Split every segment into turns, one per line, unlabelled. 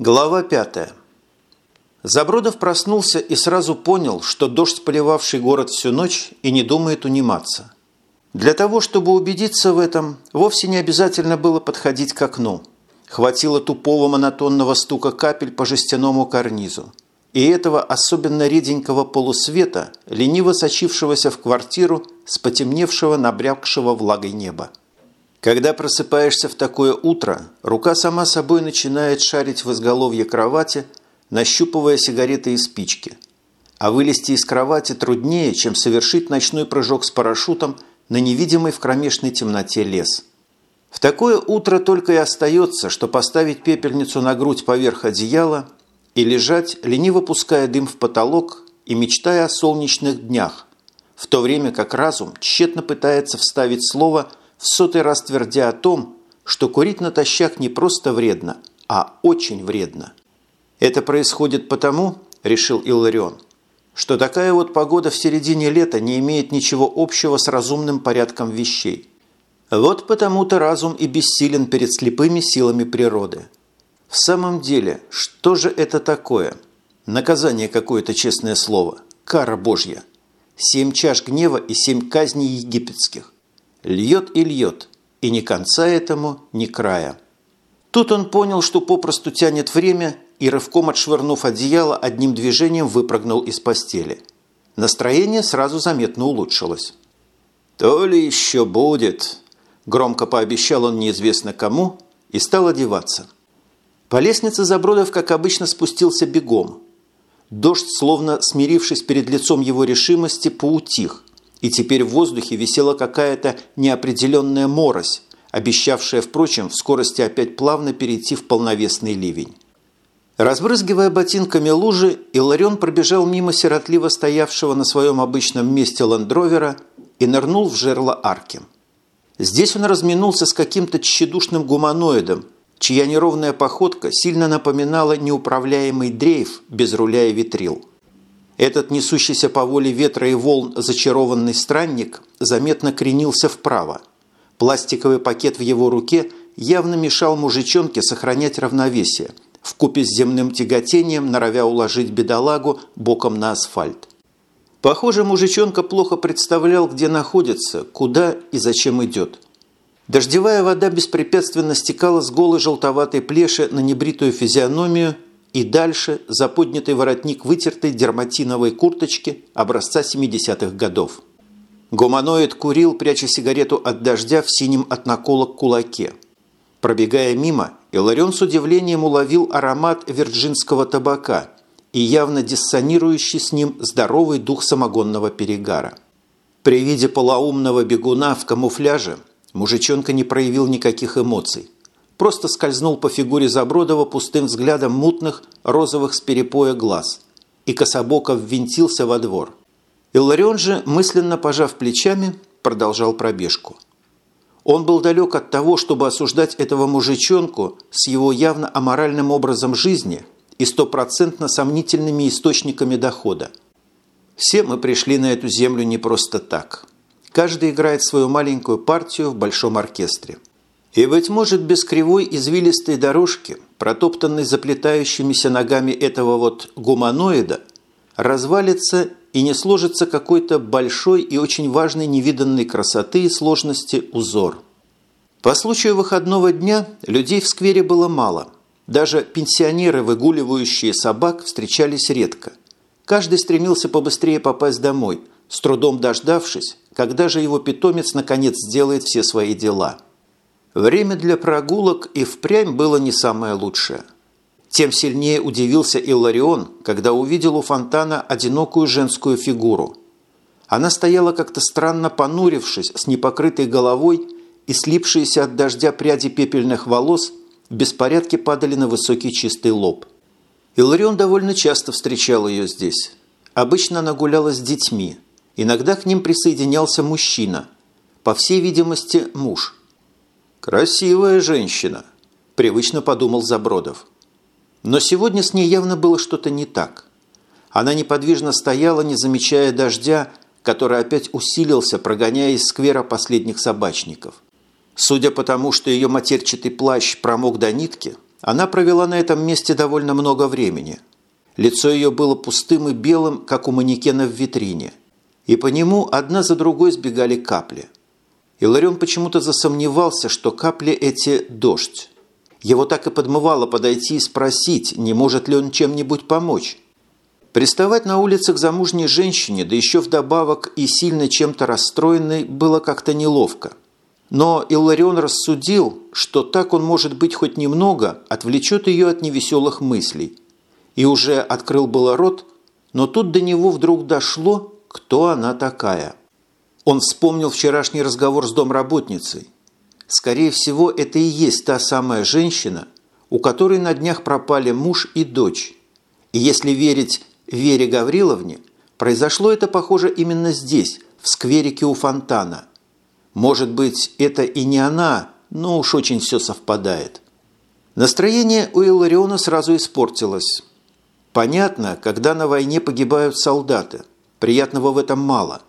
Глава пятая. Забродов проснулся и сразу понял, что дождь, поливавший город всю ночь, и не думает униматься. Для того, чтобы убедиться в этом, вовсе не обязательно было подходить к окну. Хватило тупого монотонного стука капель по жестяному карнизу. И этого особенно реденького полусвета, лениво сочившегося в квартиру с потемневшего, набрякшего влагой неба. Когда просыпаешься в такое утро, рука сама собой начинает шарить в изголовье кровати, нащупывая сигареты и спички. А вылезти из кровати труднее, чем совершить ночной прыжок с парашютом на невидимой в кромешной темноте лес. В такое утро только и остается, что поставить пепельницу на грудь поверх одеяла и лежать, лениво пуская дым в потолок и мечтая о солнечных днях, в то время как разум тщетно пытается вставить слово – в сотый раз твердя о том, что курить натощак не просто вредно, а очень вредно. Это происходит потому, решил Илларион, что такая вот погода в середине лета не имеет ничего общего с разумным порядком вещей. Вот потому-то разум и бессилен перед слепыми силами природы. В самом деле, что же это такое? Наказание какое-то, честное слово. Кара Божья. Семь чаш гнева и семь казней египетских. Льет и льет, и ни конца этому, ни края. Тут он понял, что попросту тянет время, и рывком отшвырнув одеяло, одним движением выпрыгнул из постели. Настроение сразу заметно улучшилось. «То ли еще будет», – громко пообещал он неизвестно кому и стал одеваться. По лестнице Забродов, как обычно, спустился бегом. Дождь, словно смирившись перед лицом его решимости, поутих, и теперь в воздухе висела какая-то неопределенная морось, обещавшая, впрочем, в скорости опять плавно перейти в полновесный ливень. Разбрызгивая ботинками лужи, Иларион пробежал мимо сиротливо стоявшего на своем обычном месте ландровера и нырнул в жерло арки. Здесь он разминулся с каким-то тщедушным гуманоидом, чья неровная походка сильно напоминала неуправляемый дрейф без руля и ветрил. Этот несущийся по воле ветра и волн зачарованный странник заметно кренился вправо. Пластиковый пакет в его руке явно мешал мужичонке сохранять равновесие, вкупе с земным тяготением норовя уложить бедолагу боком на асфальт. Похоже, мужичонка плохо представлял, где находится, куда и зачем идет. Дождевая вода беспрепятственно стекала с голой желтоватой плеши на небритую физиономию и дальше за поднятый воротник вытертой дерматиновой курточки образца 70-х годов. Гуманоид курил, пряча сигарету от дождя в синем от наколок кулаке. Пробегая мимо, Иларион с удивлением уловил аромат вирджинского табака и явно диссонирующий с ним здоровый дух самогонного перегара. При виде полоумного бегуна в камуфляже мужичонка не проявил никаких эмоций – просто скользнул по фигуре Забродова пустым взглядом мутных, розовых с перепоя глаз и кособоко ввинтился во двор. Илларион же, мысленно пожав плечами, продолжал пробежку. Он был далек от того, чтобы осуждать этого мужичонку с его явно аморальным образом жизни и стопроцентно сомнительными источниками дохода. Все мы пришли на эту землю не просто так. Каждый играет свою маленькую партию в большом оркестре. И, быть может, без кривой извилистой дорожки, протоптанной заплетающимися ногами этого вот гуманоида, развалится и не сложится какой-то большой и очень важной невиданной красоты и сложности узор. По случаю выходного дня людей в сквере было мало. Даже пенсионеры, выгуливающие собак, встречались редко. Каждый стремился побыстрее попасть домой, с трудом дождавшись, когда же его питомец наконец сделает все свои дела – Время для прогулок и впрямь было не самое лучшее. Тем сильнее удивился Илларион, когда увидел у фонтана одинокую женскую фигуру. Она стояла как-то странно понурившись, с непокрытой головой, и слипшиеся от дождя пряди пепельных волос в беспорядке падали на высокий чистый лоб. Илларион довольно часто встречал ее здесь. Обычно она гуляла с детьми. Иногда к ним присоединялся мужчина. По всей видимости, муж – «Красивая женщина», – привычно подумал Забродов. Но сегодня с ней явно было что-то не так. Она неподвижно стояла, не замечая дождя, который опять усилился, прогоняя из сквера последних собачников. Судя по тому, что ее матерчатый плащ промок до нитки, она провела на этом месте довольно много времени. Лицо ее было пустым и белым, как у манекена в витрине, и по нему одна за другой сбегали капли. Иларион почему-то засомневался, что капли эти – дождь. Его так и подмывало подойти и спросить, не может ли он чем-нибудь помочь. Приставать на улице к замужней женщине, да еще вдобавок и сильно чем-то расстроенной, было как-то неловко. Но Илларион рассудил, что так он, может быть, хоть немного отвлечет ее от невеселых мыслей. И уже открыл было рот, но тут до него вдруг дошло, кто она такая. Он вспомнил вчерашний разговор с домработницей. Скорее всего, это и есть та самая женщина, у которой на днях пропали муж и дочь. И если верить Вере Гавриловне, произошло это, похоже, именно здесь, в скверике у фонтана. Может быть, это и не она, но уж очень все совпадает. Настроение у Илариона сразу испортилось. Понятно, когда на войне погибают солдаты. Приятного в этом мало.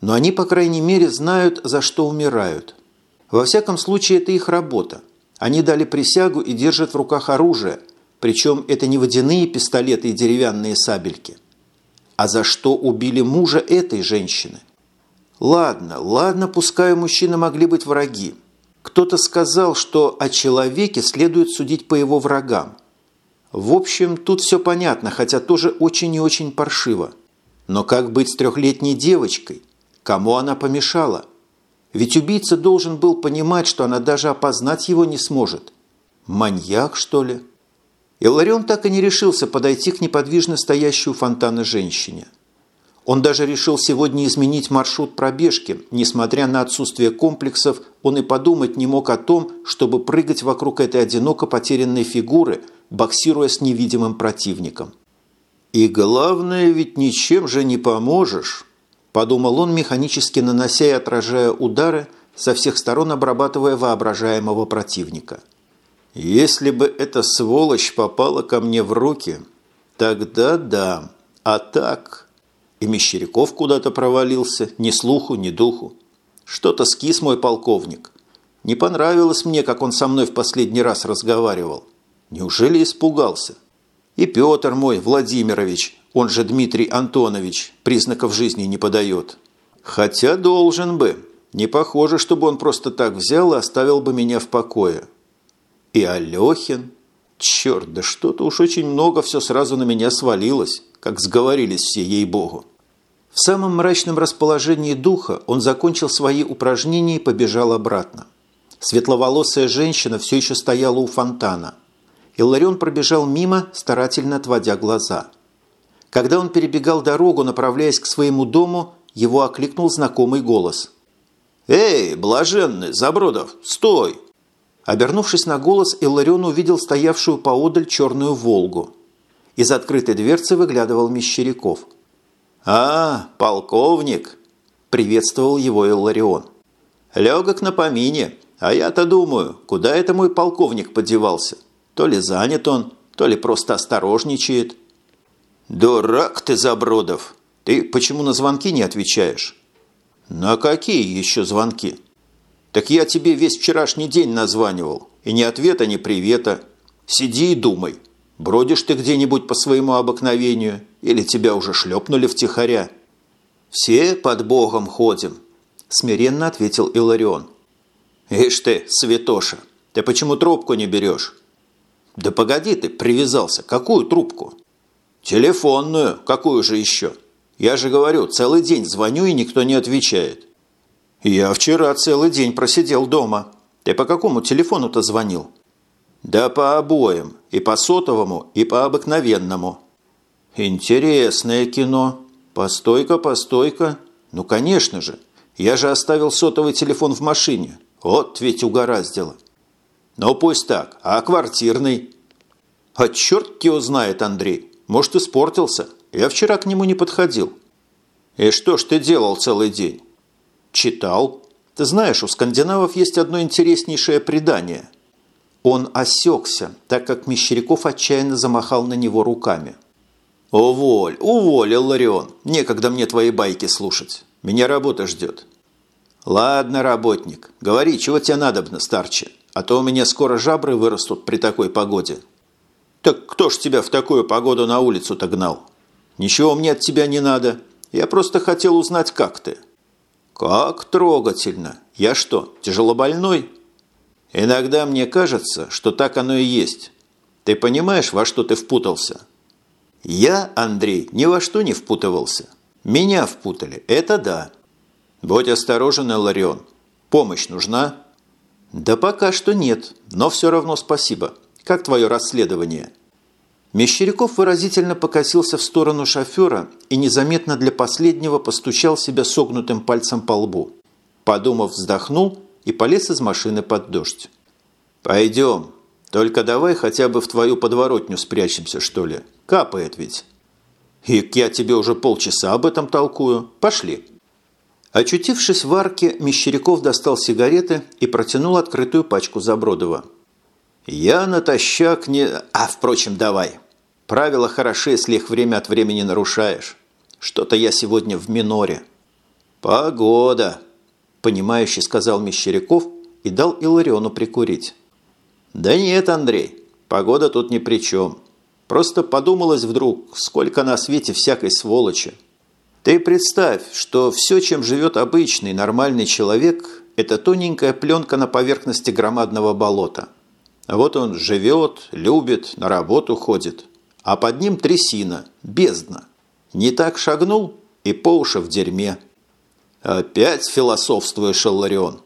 Но они, по крайней мере, знают, за что умирают. Во всяком случае, это их работа. Они дали присягу и держат в руках оружие – причем это не водяные пистолеты и деревянные сабельки. А за что убили мужа этой женщины? Ладно, ладно, пускай мужчины могли быть враги. Кто-то сказал, что о человеке следует судить по его врагам. В общем, тут все понятно, хотя тоже очень и очень паршиво. Но как быть с трехлетней девочкой? Кому она помешала? Ведь убийца должен был понимать, что она даже опознать его не сможет. Маньяк, что ли? Илларион так и не решился подойти к неподвижно стоящей у фонтана женщине. Он даже решил сегодня изменить маршрут пробежки. Несмотря на отсутствие комплексов, он и подумать не мог о том, чтобы прыгать вокруг этой одиноко потерянной фигуры, боксируя с невидимым противником. «И главное, ведь ничем же не поможешь», – подумал он, механически нанося и отражая удары, со всех сторон обрабатывая воображаемого противника – если бы эта сволочь попала ко мне в руки, тогда да. А так... И Мещеряков куда-то провалился, ни слуху, ни духу. Что-то скис мой полковник. Не понравилось мне, как он со мной в последний раз разговаривал. Неужели испугался? И Петр мой, Владимирович, он же Дмитрий Антонович, признаков жизни не подает. Хотя должен бы. Не похоже, чтобы он просто так взял и оставил бы меня в покое. И Алехин. Черт, да что-то уж очень много все сразу на меня свалилось, как сговорились все, ей-богу. В самом мрачном расположении духа он закончил свои упражнения и побежал обратно. Светловолосая женщина все еще стояла у фонтана. Илларион пробежал мимо, старательно отводя глаза. Когда он перебегал дорогу, направляясь к своему дому, его окликнул знакомый голос. «Эй, блаженный, Забродов, стой!» Обернувшись на голос, Илларион увидел стоявшую поодаль черную «Волгу». Из открытой дверцы выглядывал Мещеряков. «А, полковник!» – приветствовал его Илларион. «Легок на помине, а я-то думаю, куда это мой полковник подевался? То ли занят он, то ли просто осторожничает». «Дурак ты, Забродов! Ты почему на звонки не отвечаешь?» «На какие еще звонки?» Так я тебе весь вчерашний день названивал. И ни ответа, ни привета. Сиди и думай. Бродишь ты где-нибудь по своему обыкновению? Или тебя уже шлепнули втихаря?» «Все под Богом ходим», – смиренно ответил Иларион. «Ишь ты, святоша, ты почему трубку не берешь?» «Да погоди ты, привязался. Какую трубку?» «Телефонную. Какую же еще? Я же говорю, целый день звоню, и никто не отвечает. «Я вчера целый день просидел дома. Ты по какому телефону-то звонил?» «Да по обоим. И по сотовому, и по обыкновенному». «Интересное кино. Постойка, постойка. Ну, конечно же. Я же оставил сотовый телефон в машине. Вот ведь угораздило». «Ну, пусть так. А квартирный?» «А черт его знает, Андрей. Может, испортился. Я вчера к нему не подходил». «И что ж ты делал целый день?» Читал. Ты знаешь, у скандинавов есть одно интереснейшее предание. Он осекся, так как Мещеряков отчаянно замахал на него руками. «Уволь, уволь, Ларион. Некогда мне твои байки слушать. Меня работа ждет». «Ладно, работник, говори, чего тебе надобно, старче. А то у меня скоро жабры вырастут при такой погоде». «Так кто ж тебя в такую погоду на улицу-то гнал? Ничего мне от тебя не надо. Я просто хотел узнать, как ты». «Как трогательно! Я что, тяжелобольной?» «Иногда мне кажется, что так оно и есть. Ты понимаешь, во что ты впутался?» «Я, Андрей, ни во что не впутывался. Меня впутали, это да». «Будь осторожен, Эларион. Помощь нужна?» «Да пока что нет, но все равно спасибо. Как твое расследование?» Мещеряков выразительно покосился в сторону шофера и незаметно для последнего постучал себя согнутым пальцем по лбу. Подумав, вздохнул и полез из машины под дождь. «Пойдем. Только давай хотя бы в твою подворотню спрячемся, что ли. Капает ведь». «И я тебе уже полчаса об этом толкую. Пошли». Очутившись в арке, Мещеряков достал сигареты и протянул открытую пачку Забродова. «Я натощак не... А, впрочем, давай. Правила хороши, если их время от времени нарушаешь. Что-то я сегодня в миноре». «Погода», – понимающе сказал Мещеряков и дал Илариону прикурить. «Да нет, Андрей, погода тут ни при чем. Просто подумалось вдруг, сколько на свете всякой сволочи. Ты представь, что все, чем живет обычный, нормальный человек, это тоненькая пленка на поверхности громадного болота». Вот он живет, любит, на работу ходит. А под ним трясина, бездна. Не так шагнул и по уши в дерьме. Опять философствуешь, Алларион.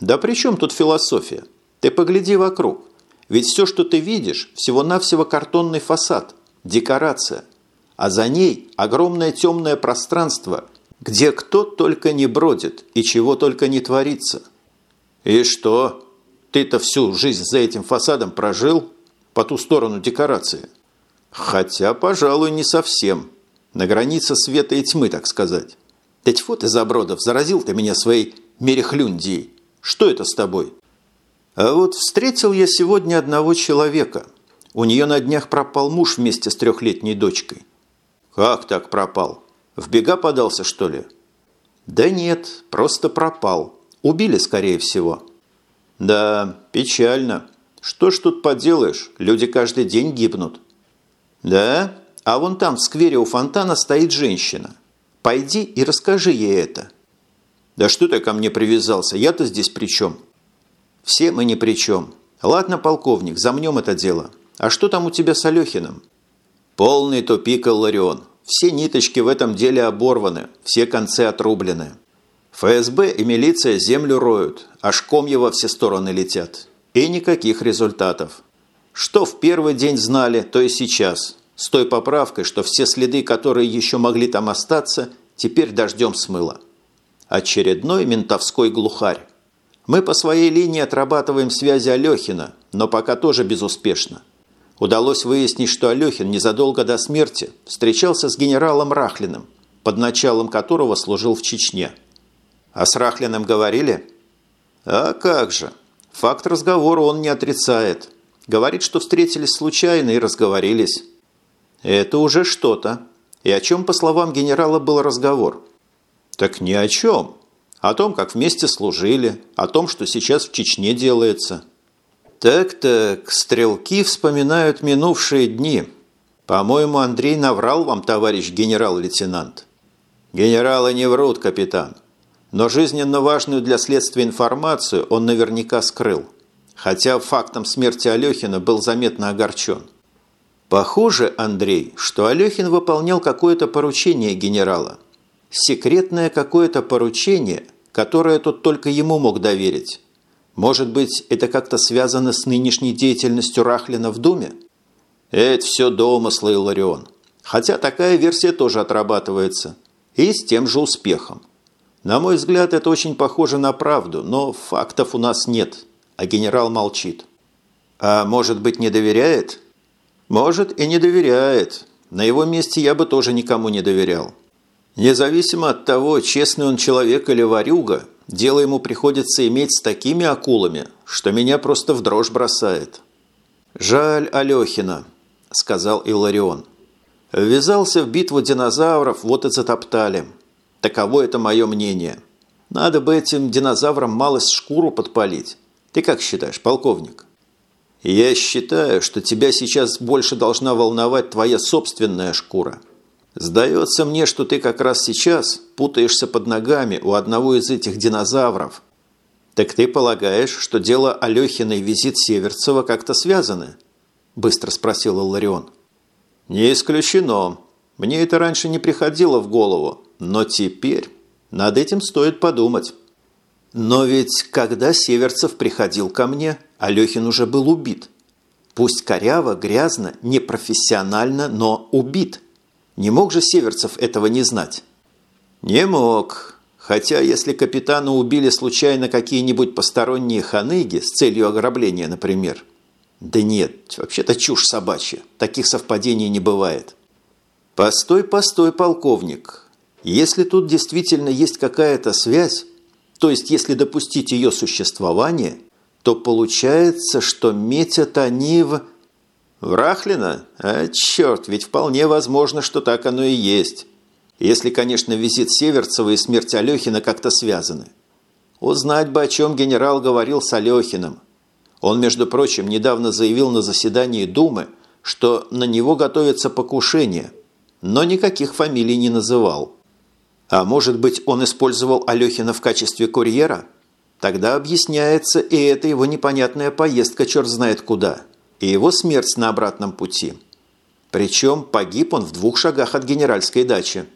Да при чем тут философия? Ты погляди вокруг. Ведь все, что ты видишь, всего-навсего картонный фасад, декорация. А за ней огромное темное пространство, где кто только не бродит и чего только не творится. И что? Ты-то всю жизнь за этим фасадом прожил по ту сторону декорации. Хотя, пожалуй, не совсем. На границе света и тьмы, так сказать. Да тьфу ты, Забродов, заразил ты меня своей мерехлюндией. Что это с тобой? А вот встретил я сегодня одного человека. У нее на днях пропал муж вместе с трехлетней дочкой. Как так пропал? В бега подался, что ли? Да нет, просто пропал. Убили, скорее всего. Да, печально. Что ж тут поделаешь, люди каждый день гибнут. Да? А вон там в сквере у фонтана стоит женщина. Пойди и расскажи ей это. Да что ты ко мне привязался? Я-то здесь при чем? Все мы ни при чем. Ладно, полковник, замнем это дело. А что там у тебя с Алехиным? Полный тупик, Ларион. Все ниточки в этом деле оборваны, все концы отрублены. ФСБ и милиция землю роют, аж комья во все стороны летят. И никаких результатов. Что в первый день знали, то и сейчас. С той поправкой, что все следы, которые еще могли там остаться, теперь дождем смыло. Очередной ментовской глухарь. Мы по своей линии отрабатываем связи Алехина, но пока тоже безуспешно. Удалось выяснить, что Алехин незадолго до смерти встречался с генералом Рахлиным, под началом которого служил в Чечне – а с Рахлиным говорили? А как же. Факт разговора он не отрицает. Говорит, что встретились случайно и разговорились. Это уже что-то. И о чем, по словам генерала, был разговор? Так ни о чем. О том, как вместе служили, о том, что сейчас в Чечне делается. Так-так, стрелки вспоминают минувшие дни. По-моему, Андрей наврал вам, товарищ генерал-лейтенант. Генералы не врут, капитан. Но жизненно важную для следствия информацию он наверняка скрыл, хотя фактом смерти Алехина был заметно огорчен. Похоже, Андрей, что Алехин выполнял какое-то поручение генерала. Секретное какое-то поручение, которое тот только ему мог доверить. Может быть, это как-то связано с нынешней деятельностью Рахлина в Думе? Это все домыслы, Иларион. Хотя такая версия тоже отрабатывается. И с тем же успехом. На мой взгляд, это очень похоже на правду, но фактов у нас нет, а генерал молчит. А может быть, не доверяет? Может и не доверяет. На его месте я бы тоже никому не доверял. Независимо от того, честный он человек или варюга, дело ему приходится иметь с такими акулами, что меня просто в дрожь бросает. «Жаль Алехина», – сказал Иларион. «Ввязался в битву динозавров, вот и затоптали. Таково это мое мнение. Надо бы этим динозаврам малость шкуру подпалить. Ты как считаешь, полковник? Я считаю, что тебя сейчас больше должна волновать твоя собственная шкура. Сдается мне, что ты как раз сейчас путаешься под ногами у одного из этих динозавров. Так ты полагаешь, что дело Алехина визит Северцева как-то связаны? Быстро спросил Ларион. Не исключено. Мне это раньше не приходило в голову, но теперь над этим стоит подумать. Но ведь когда Северцев приходил ко мне, Алехин уже был убит. Пусть коряво, грязно, непрофессионально, но убит. Не мог же Северцев этого не знать? Не мог. Хотя если капитана убили случайно какие-нибудь посторонние ханыги с целью ограбления, например. Да нет, вообще-то чушь собачья. Таких совпадений не бывает. Постой, постой, полковник. Если тут действительно есть какая-то связь, то есть если допустить ее существование, то получается, что метят они в... Врахлина? А черт, ведь вполне возможно, что так оно и есть. Если, конечно, визит Северцева и смерть Алехина как-то связаны. Узнать бы, о чем генерал говорил с Алехиным. Он, между прочим, недавно заявил на заседании Думы, что на него готовится покушение, но никаких фамилий не называл. А может быть, он использовал Алехина в качестве курьера? Тогда объясняется и эта его непонятная поездка черт знает куда, и его смерть на обратном пути. Причем погиб он в двух шагах от генеральской дачи.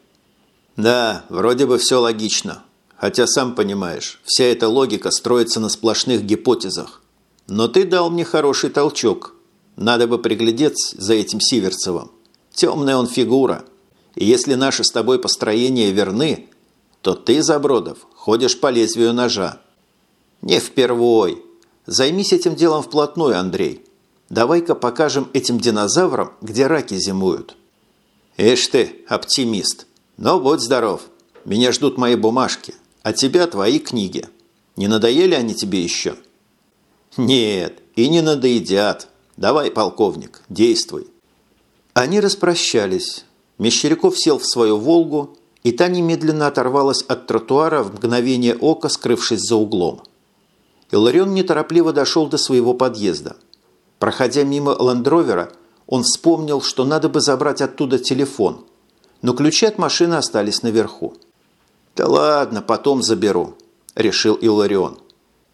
Да, вроде бы все логично. Хотя, сам понимаешь, вся эта логика строится на сплошных гипотезах. Но ты дал мне хороший толчок. Надо бы приглядеться за этим Сиверцевым. Темная он фигура – и если наши с тобой построения верны, то ты, Забродов, ходишь по лезвию ножа. Не впервой. Займись этим делом вплотную, Андрей. Давай-ка покажем этим динозаврам, где раки зимуют. Ишь ты, оптимист. Но будь здоров. Меня ждут мои бумажки, а тебя твои книги. Не надоели они тебе еще? Нет, и не надоедят. Давай, полковник, действуй. Они распрощались. Мещеряков сел в свою «Волгу», и та немедленно оторвалась от тротуара в мгновение ока, скрывшись за углом. Иларион неторопливо дошел до своего подъезда. Проходя мимо ландровера, он вспомнил, что надо бы забрать оттуда телефон, но ключи от машины остались наверху. «Да ладно, потом заберу», – решил Иларион.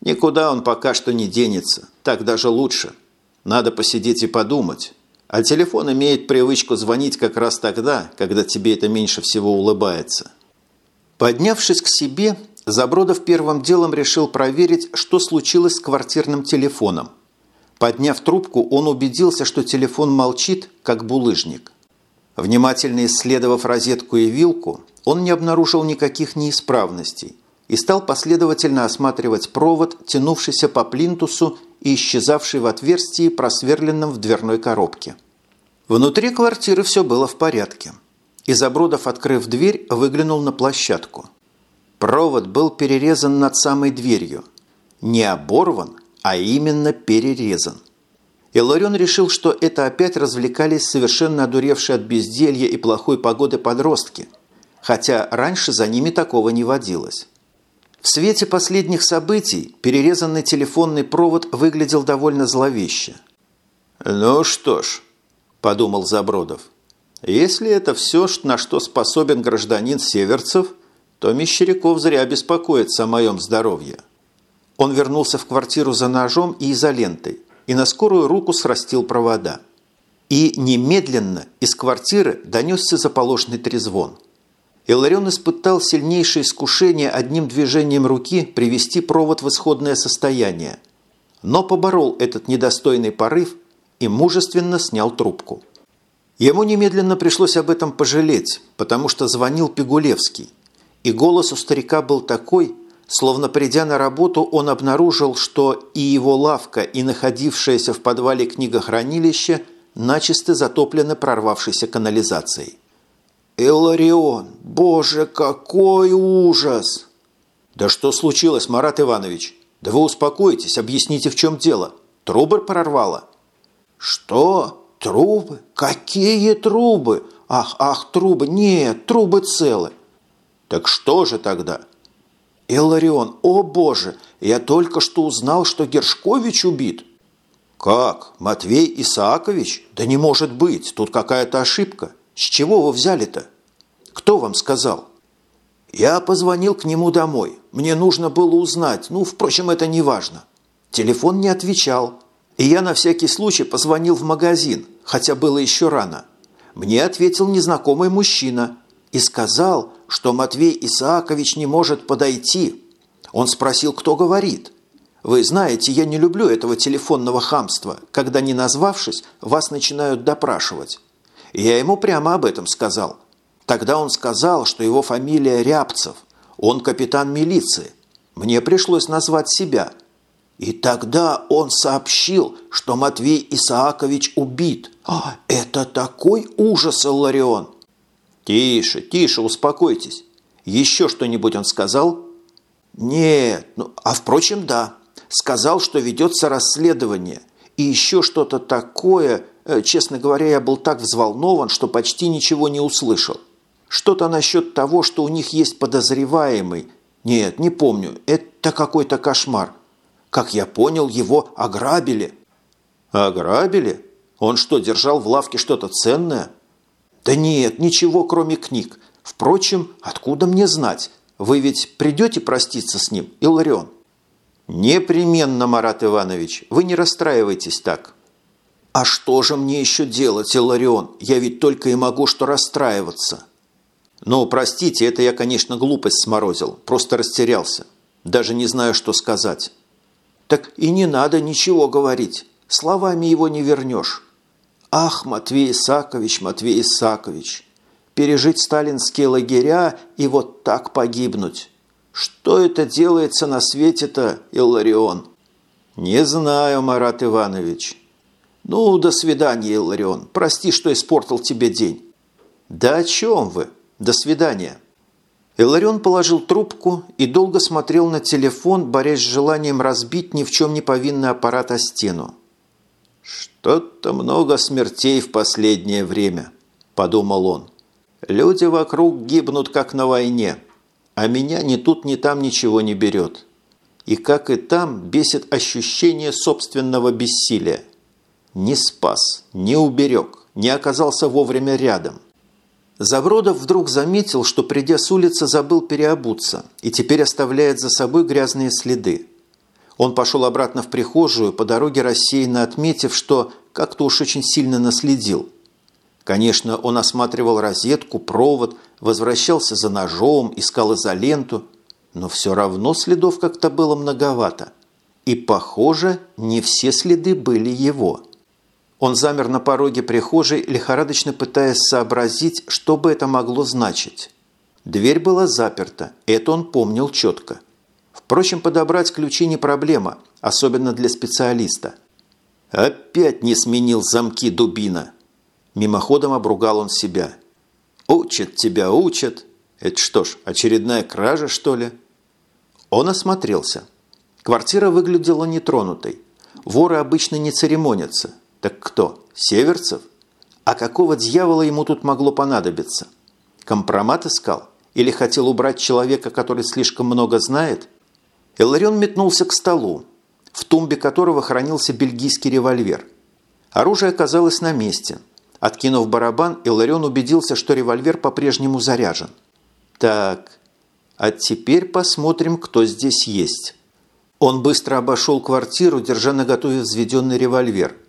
«Никуда он пока что не денется, так даже лучше. Надо посидеть и подумать, а телефон имеет привычку звонить как раз тогда, когда тебе это меньше всего улыбается. Поднявшись к себе, Забродов первым делом решил проверить, что случилось с квартирным телефоном. Подняв трубку, он убедился, что телефон молчит, как булыжник. Внимательно исследовав розетку и вилку, он не обнаружил никаких неисправностей и стал последовательно осматривать провод, тянувшийся по плинтусу и исчезавший в отверстии, просверленном в дверной коробке. Внутри квартиры все было в порядке. Изобродов, открыв дверь, выглянул на площадку. Провод был перерезан над самой дверью. Не оборван, а именно перерезан. Иларион решил, что это опять развлекались совершенно одуревшие от безделья и плохой погоды подростки, хотя раньше за ними такого не водилось. В свете последних событий перерезанный телефонный провод выглядел довольно зловеще. «Ну что ж», – подумал Забродов, – «если это все, на что способен гражданин Северцев, то Мещеряков зря беспокоится о моем здоровье». Он вернулся в квартиру за ножом и изолентой и на скорую руку срастил провода. И немедленно из квартиры донесся заполошный трезвон – Иларион испытал сильнейшее искушение одним движением руки привести провод в исходное состояние, но поборол этот недостойный порыв и мужественно снял трубку. Ему немедленно пришлось об этом пожалеть, потому что звонил Пигулевский, и голос у старика был такой, словно придя на работу, он обнаружил, что и его лавка, и находившееся в подвале книгохранилище начисто затоплены прорвавшейся канализацией. «Иларион! Боже, какой ужас!» «Да что случилось, Марат Иванович? Да вы успокойтесь, объясните, в чем дело. Трубы прорвало?» «Что? Трубы? Какие трубы? Ах, ах, трубы! Нет, трубы целы!» «Так что же тогда?» Иларион, о боже, я только что узнал, что Гершкович убит». «Как? Матвей Исаакович? Да не может быть, тут какая-то ошибка. С чего вы взяли-то? Кто вам сказал?» «Я позвонил к нему домой. Мне нужно было узнать. Ну, впрочем, это не важно. Телефон не отвечал. И я на всякий случай позвонил в магазин, хотя было еще рано. Мне ответил незнакомый мужчина и сказал, что Матвей Исаакович не может подойти. Он спросил, кто говорит. Вы знаете, я не люблю этого телефонного хамства, когда, не назвавшись, вас начинают допрашивать. Я ему прямо об этом сказал. Тогда он сказал, что его фамилия Рябцев. Он капитан милиции. Мне пришлось назвать себя – и тогда он сообщил, что Матвей Исаакович убит. А, это такой ужас, Илларион! Тише, тише, успокойтесь. Еще что-нибудь он сказал? Нет, ну, а впрочем, да. Сказал, что ведется расследование. И еще что-то такое, э, честно говоря, я был так взволнован, что почти ничего не услышал. Что-то насчет того, что у них есть подозреваемый. Нет, не помню, это какой-то кошмар. Как я понял, его ограбили». «Ограбили? Он что, держал в лавке что-то ценное?» «Да нет, ничего, кроме книг. Впрочем, откуда мне знать? Вы ведь придете проститься с ним, Иларион?» «Непременно, Марат Иванович. Вы не расстраивайтесь так». «А что же мне еще делать, Иларион? Я ведь только и могу что расстраиваться». «Ну, простите, это я, конечно, глупость сморозил. Просто растерялся. Даже не знаю, что сказать». Так и не надо ничего говорить, словами его не вернешь. Ах, Матвей Исакович, Матвей Исакович, пережить сталинские лагеря и вот так погибнуть. Что это делается на свете-то, Илларион? Не знаю, Марат Иванович. Ну, до свидания, Илларион. Прости, что испортил тебе день. Да о чем вы? До свидания. Иларион положил трубку и долго смотрел на телефон, борясь с желанием разбить ни в чем не повинный аппарат о стену. «Что-то много смертей в последнее время», – подумал он. «Люди вокруг гибнут, как на войне, а меня ни тут, ни там ничего не берет. И как и там бесит ощущение собственного бессилия. Не спас, не уберег, не оказался вовремя рядом. Забродов вдруг заметил, что, придя с улицы, забыл переобуться и теперь оставляет за собой грязные следы. Он пошел обратно в прихожую, по дороге рассеянно отметив, что как-то уж очень сильно наследил. Конечно, он осматривал розетку, провод, возвращался за ножом, искал изоленту, но все равно следов как-то было многовато. И, похоже, не все следы были его. Он замер на пороге прихожей, лихорадочно пытаясь сообразить, что бы это могло значить. Дверь была заперта, это он помнил четко. Впрочем, подобрать ключи не проблема, особенно для специалиста. Опять не сменил замки дубина. Мимоходом обругал он себя. «Учат тебя, учат. Это что ж, очередная кража, что ли?» Он осмотрелся. Квартира выглядела нетронутой. Воры обычно не церемонятся – так кто? Северцев? А какого дьявола ему тут могло понадобиться? Компромат искал? Или хотел убрать человека, который слишком много знает? Эларион метнулся к столу, в тумбе которого хранился бельгийский револьвер. Оружие оказалось на месте. Откинув барабан, Иларион убедился, что револьвер по-прежнему заряжен. Так, а теперь посмотрим, кто здесь есть. Он быстро обошел квартиру, держа наготове взведенный револьвер –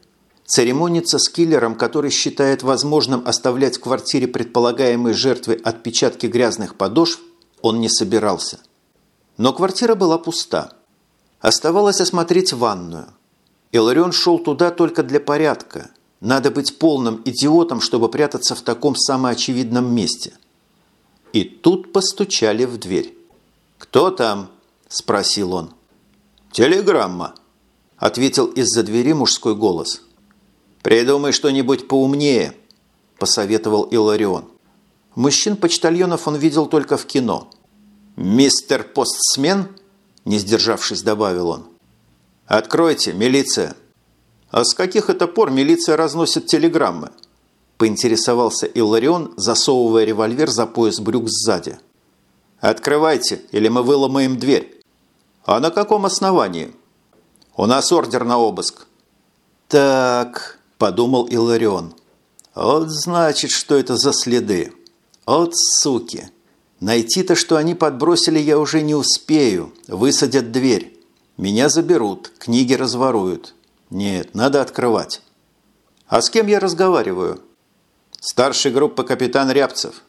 Церемониться с киллером, который считает возможным оставлять в квартире предполагаемой жертвы отпечатки грязных подошв, он не собирался. Но квартира была пуста. Оставалось осмотреть ванную. Иларион шел туда только для порядка. Надо быть полным идиотом, чтобы прятаться в таком самоочевидном месте. И тут постучали в дверь. «Кто там?» – спросил он. «Телеграмма», – ответил из-за двери мужской голос – «Придумай что-нибудь поумнее», – посоветовал Иларион. Мужчин-почтальонов он видел только в кино. «Мистер Постсмен?» – не сдержавшись, добавил он. «Откройте, милиция!» «А с каких это пор милиция разносит телеграммы?» – поинтересовался Илларион, засовывая револьвер за пояс брюк сзади. «Открывайте, или мы выломаем дверь». «А на каком основании?» «У нас ордер на обыск». «Так», – подумал Иларион. «Вот значит, что это за следы. От суки. Найти-то, что они подбросили, я уже не успею. Высадят дверь. Меня заберут, книги разворуют. Нет, надо открывать». «А с кем я разговариваю?» «Старший группы капитан Рябцев».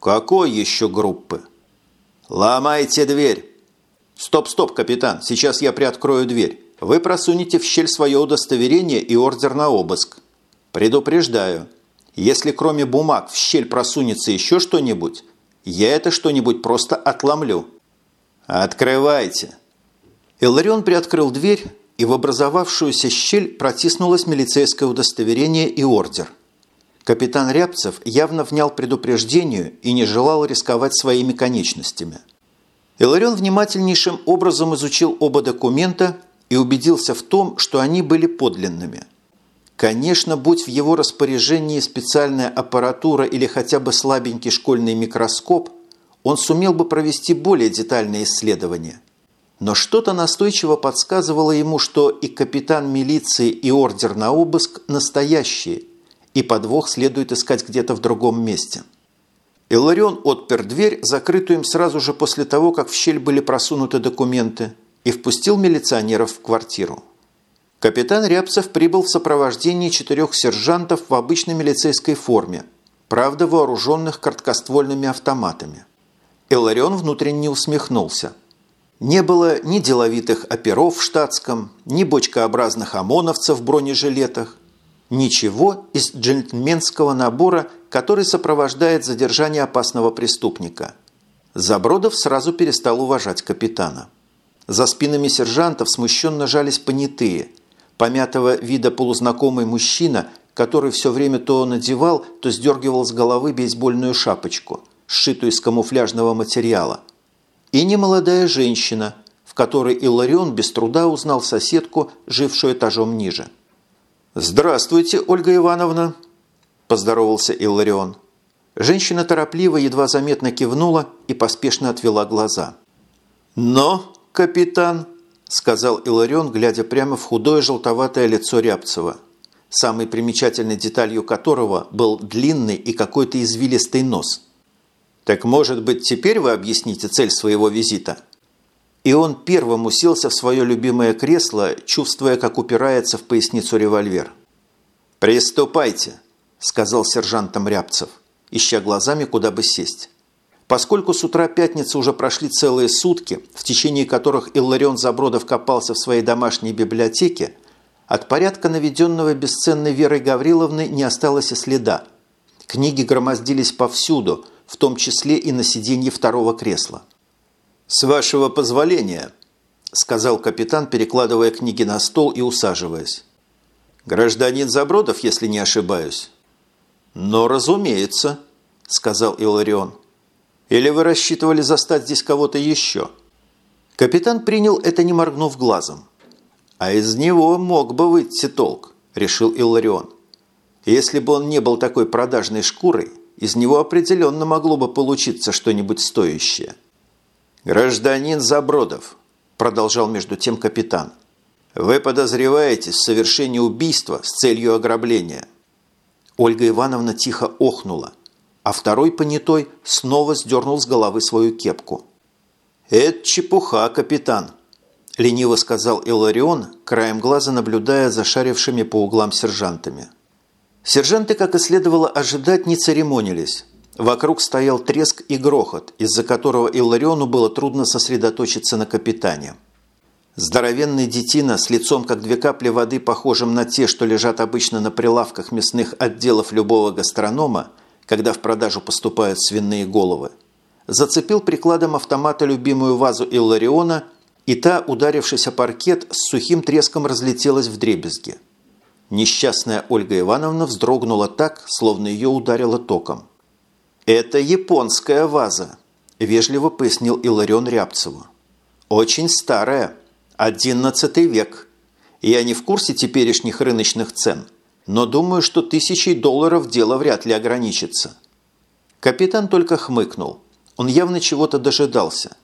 «Какой еще группы?» «Ломайте дверь!» «Стоп, стоп, капитан, сейчас я приоткрою дверь. Вы просунете в щель свое удостоверение и ордер на обыск. Предупреждаю, если кроме бумаг в щель просунется еще что-нибудь, я это что-нибудь просто отломлю». «Открывайте!» Иларион приоткрыл дверь, и в образовавшуюся щель протиснулось милицейское удостоверение и ордер. Капитан Рябцев явно внял предупреждению и не желал рисковать своими конечностями. Иларион внимательнейшим образом изучил оба документа и убедился в том, что они были подлинными. Конечно, будь в его распоряжении специальная аппаратура или хотя бы слабенький школьный микроскоп, он сумел бы провести более детальное исследование. Но что-то настойчиво подсказывало ему, что и капитан милиции, и ордер на обыск настоящие, и подвох следует искать где-то в другом месте. Иларион отпер дверь, закрытую им сразу же после того, как в щель были просунуты документы, и впустил милиционеров в квартиру. Капитан Рябцев прибыл в сопровождении четырех сержантов в обычной милицейской форме, правда вооруженных короткоствольными автоматами. Иларион внутренне усмехнулся. Не было ни деловитых оперов в штатском, ни бочкообразных ОМОНовцев в бронежилетах, Ничего из джентльменского набора, который сопровождает задержание опасного преступника. Забродов сразу перестал уважать капитана. За спинами сержантов смущенно жались понятые. Помятого вида полузнакомый мужчина, который все время то надевал, то сдергивал с головы бейсбольную шапочку, сшитую из камуфляжного материала. И немолодая женщина, в которой Иларион без труда узнал соседку, жившую этажом ниже. «Здравствуйте, Ольга Ивановна!» – поздоровался Илларион. Женщина торопливо, едва заметно кивнула и поспешно отвела глаза. «Но, капитан!» – сказал Иларион, глядя прямо в худое желтоватое лицо Рябцева, самой примечательной деталью которого был длинный и какой-то извилистый нос. «Так, может быть, теперь вы объясните цель своего визита?» И он первым уселся в свое любимое кресло, чувствуя, как упирается в поясницу револьвер. «Приступайте», – сказал сержантом Рябцев, ища глазами, куда бы сесть. Поскольку с утра пятницы уже прошли целые сутки, в течение которых Илларион Забродов копался в своей домашней библиотеке, от порядка наведенного бесценной Верой Гавриловны не осталось и следа. Книги громоздились повсюду, в том числе и на сиденье второго кресла. «С вашего позволения», – сказал капитан, перекладывая книги на стол и усаживаясь. «Гражданин Забродов, если не ошибаюсь». «Но разумеется», – сказал Иларион. «Или вы рассчитывали застать здесь кого-то еще?» Капитан принял это, не моргнув глазом. «А из него мог бы выйти толк», – решил Илларион. «Если бы он не был такой продажной шкурой, из него определенно могло бы получиться что-нибудь стоящее». «Гражданин Забродов», – продолжал между тем капитан, – «вы подозреваетесь в совершении убийства с целью ограбления». Ольга Ивановна тихо охнула, а второй понятой снова сдернул с головы свою кепку. «Это чепуха, капитан», – лениво сказал Иларион, краем глаза наблюдая за шарившими по углам сержантами. Сержанты, как и следовало ожидать, не церемонились – Вокруг стоял треск и грохот, из-за которого Иллариону было трудно сосредоточиться на капитане. Здоровенный детина с лицом, как две капли воды, похожим на те, что лежат обычно на прилавках мясных отделов любого гастронома, когда в продажу поступают свиные головы, зацепил прикладом автомата любимую вазу Иллариона, и та, ударившись о паркет, с сухим треском разлетелась в дребезги. Несчастная Ольга Ивановна вздрогнула так, словно ее ударило током. «Это японская ваза», – вежливо пояснил Иларион Рябцеву. «Очень старая, одиннадцатый век. Я не в курсе теперешних рыночных цен, но думаю, что тысячей долларов дело вряд ли ограничится». Капитан только хмыкнул. Он явно чего-то дожидался,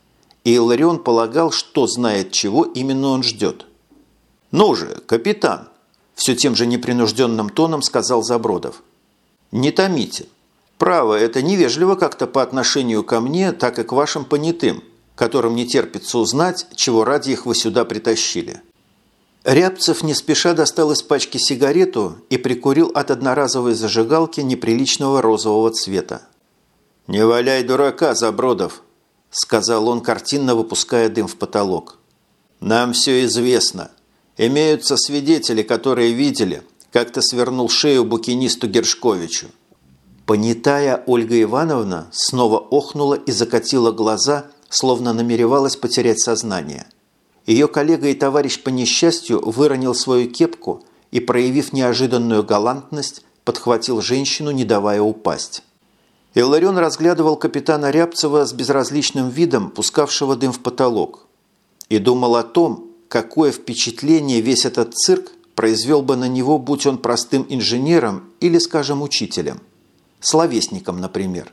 и Иларион полагал, что знает, чего именно он ждет. «Ну же, капитан!» – все тем же непринужденным тоном сказал Забродов. «Не томите. Право, это невежливо как-то по отношению ко мне, так и к вашим понятым, которым не терпится узнать, чего ради их вы сюда притащили». Рябцев не спеша достал из пачки сигарету и прикурил от одноразовой зажигалки неприличного розового цвета. «Не валяй дурака, Забродов!» – сказал он, картинно выпуская дым в потолок. «Нам все известно. Имеются свидетели, которые видели, как ты свернул шею букинисту Гершковичу». Понятая Ольга Ивановна снова охнула и закатила глаза, словно намеревалась потерять сознание. Ее коллега и товарищ по несчастью выронил свою кепку и, проявив неожиданную галантность, подхватил женщину, не давая упасть. Илларион разглядывал капитана Рябцева с безразличным видом, пускавшего дым в потолок, и думал о том, какое впечатление весь этот цирк произвел бы на него, будь он простым инженером или, скажем, учителем. Словесником, например.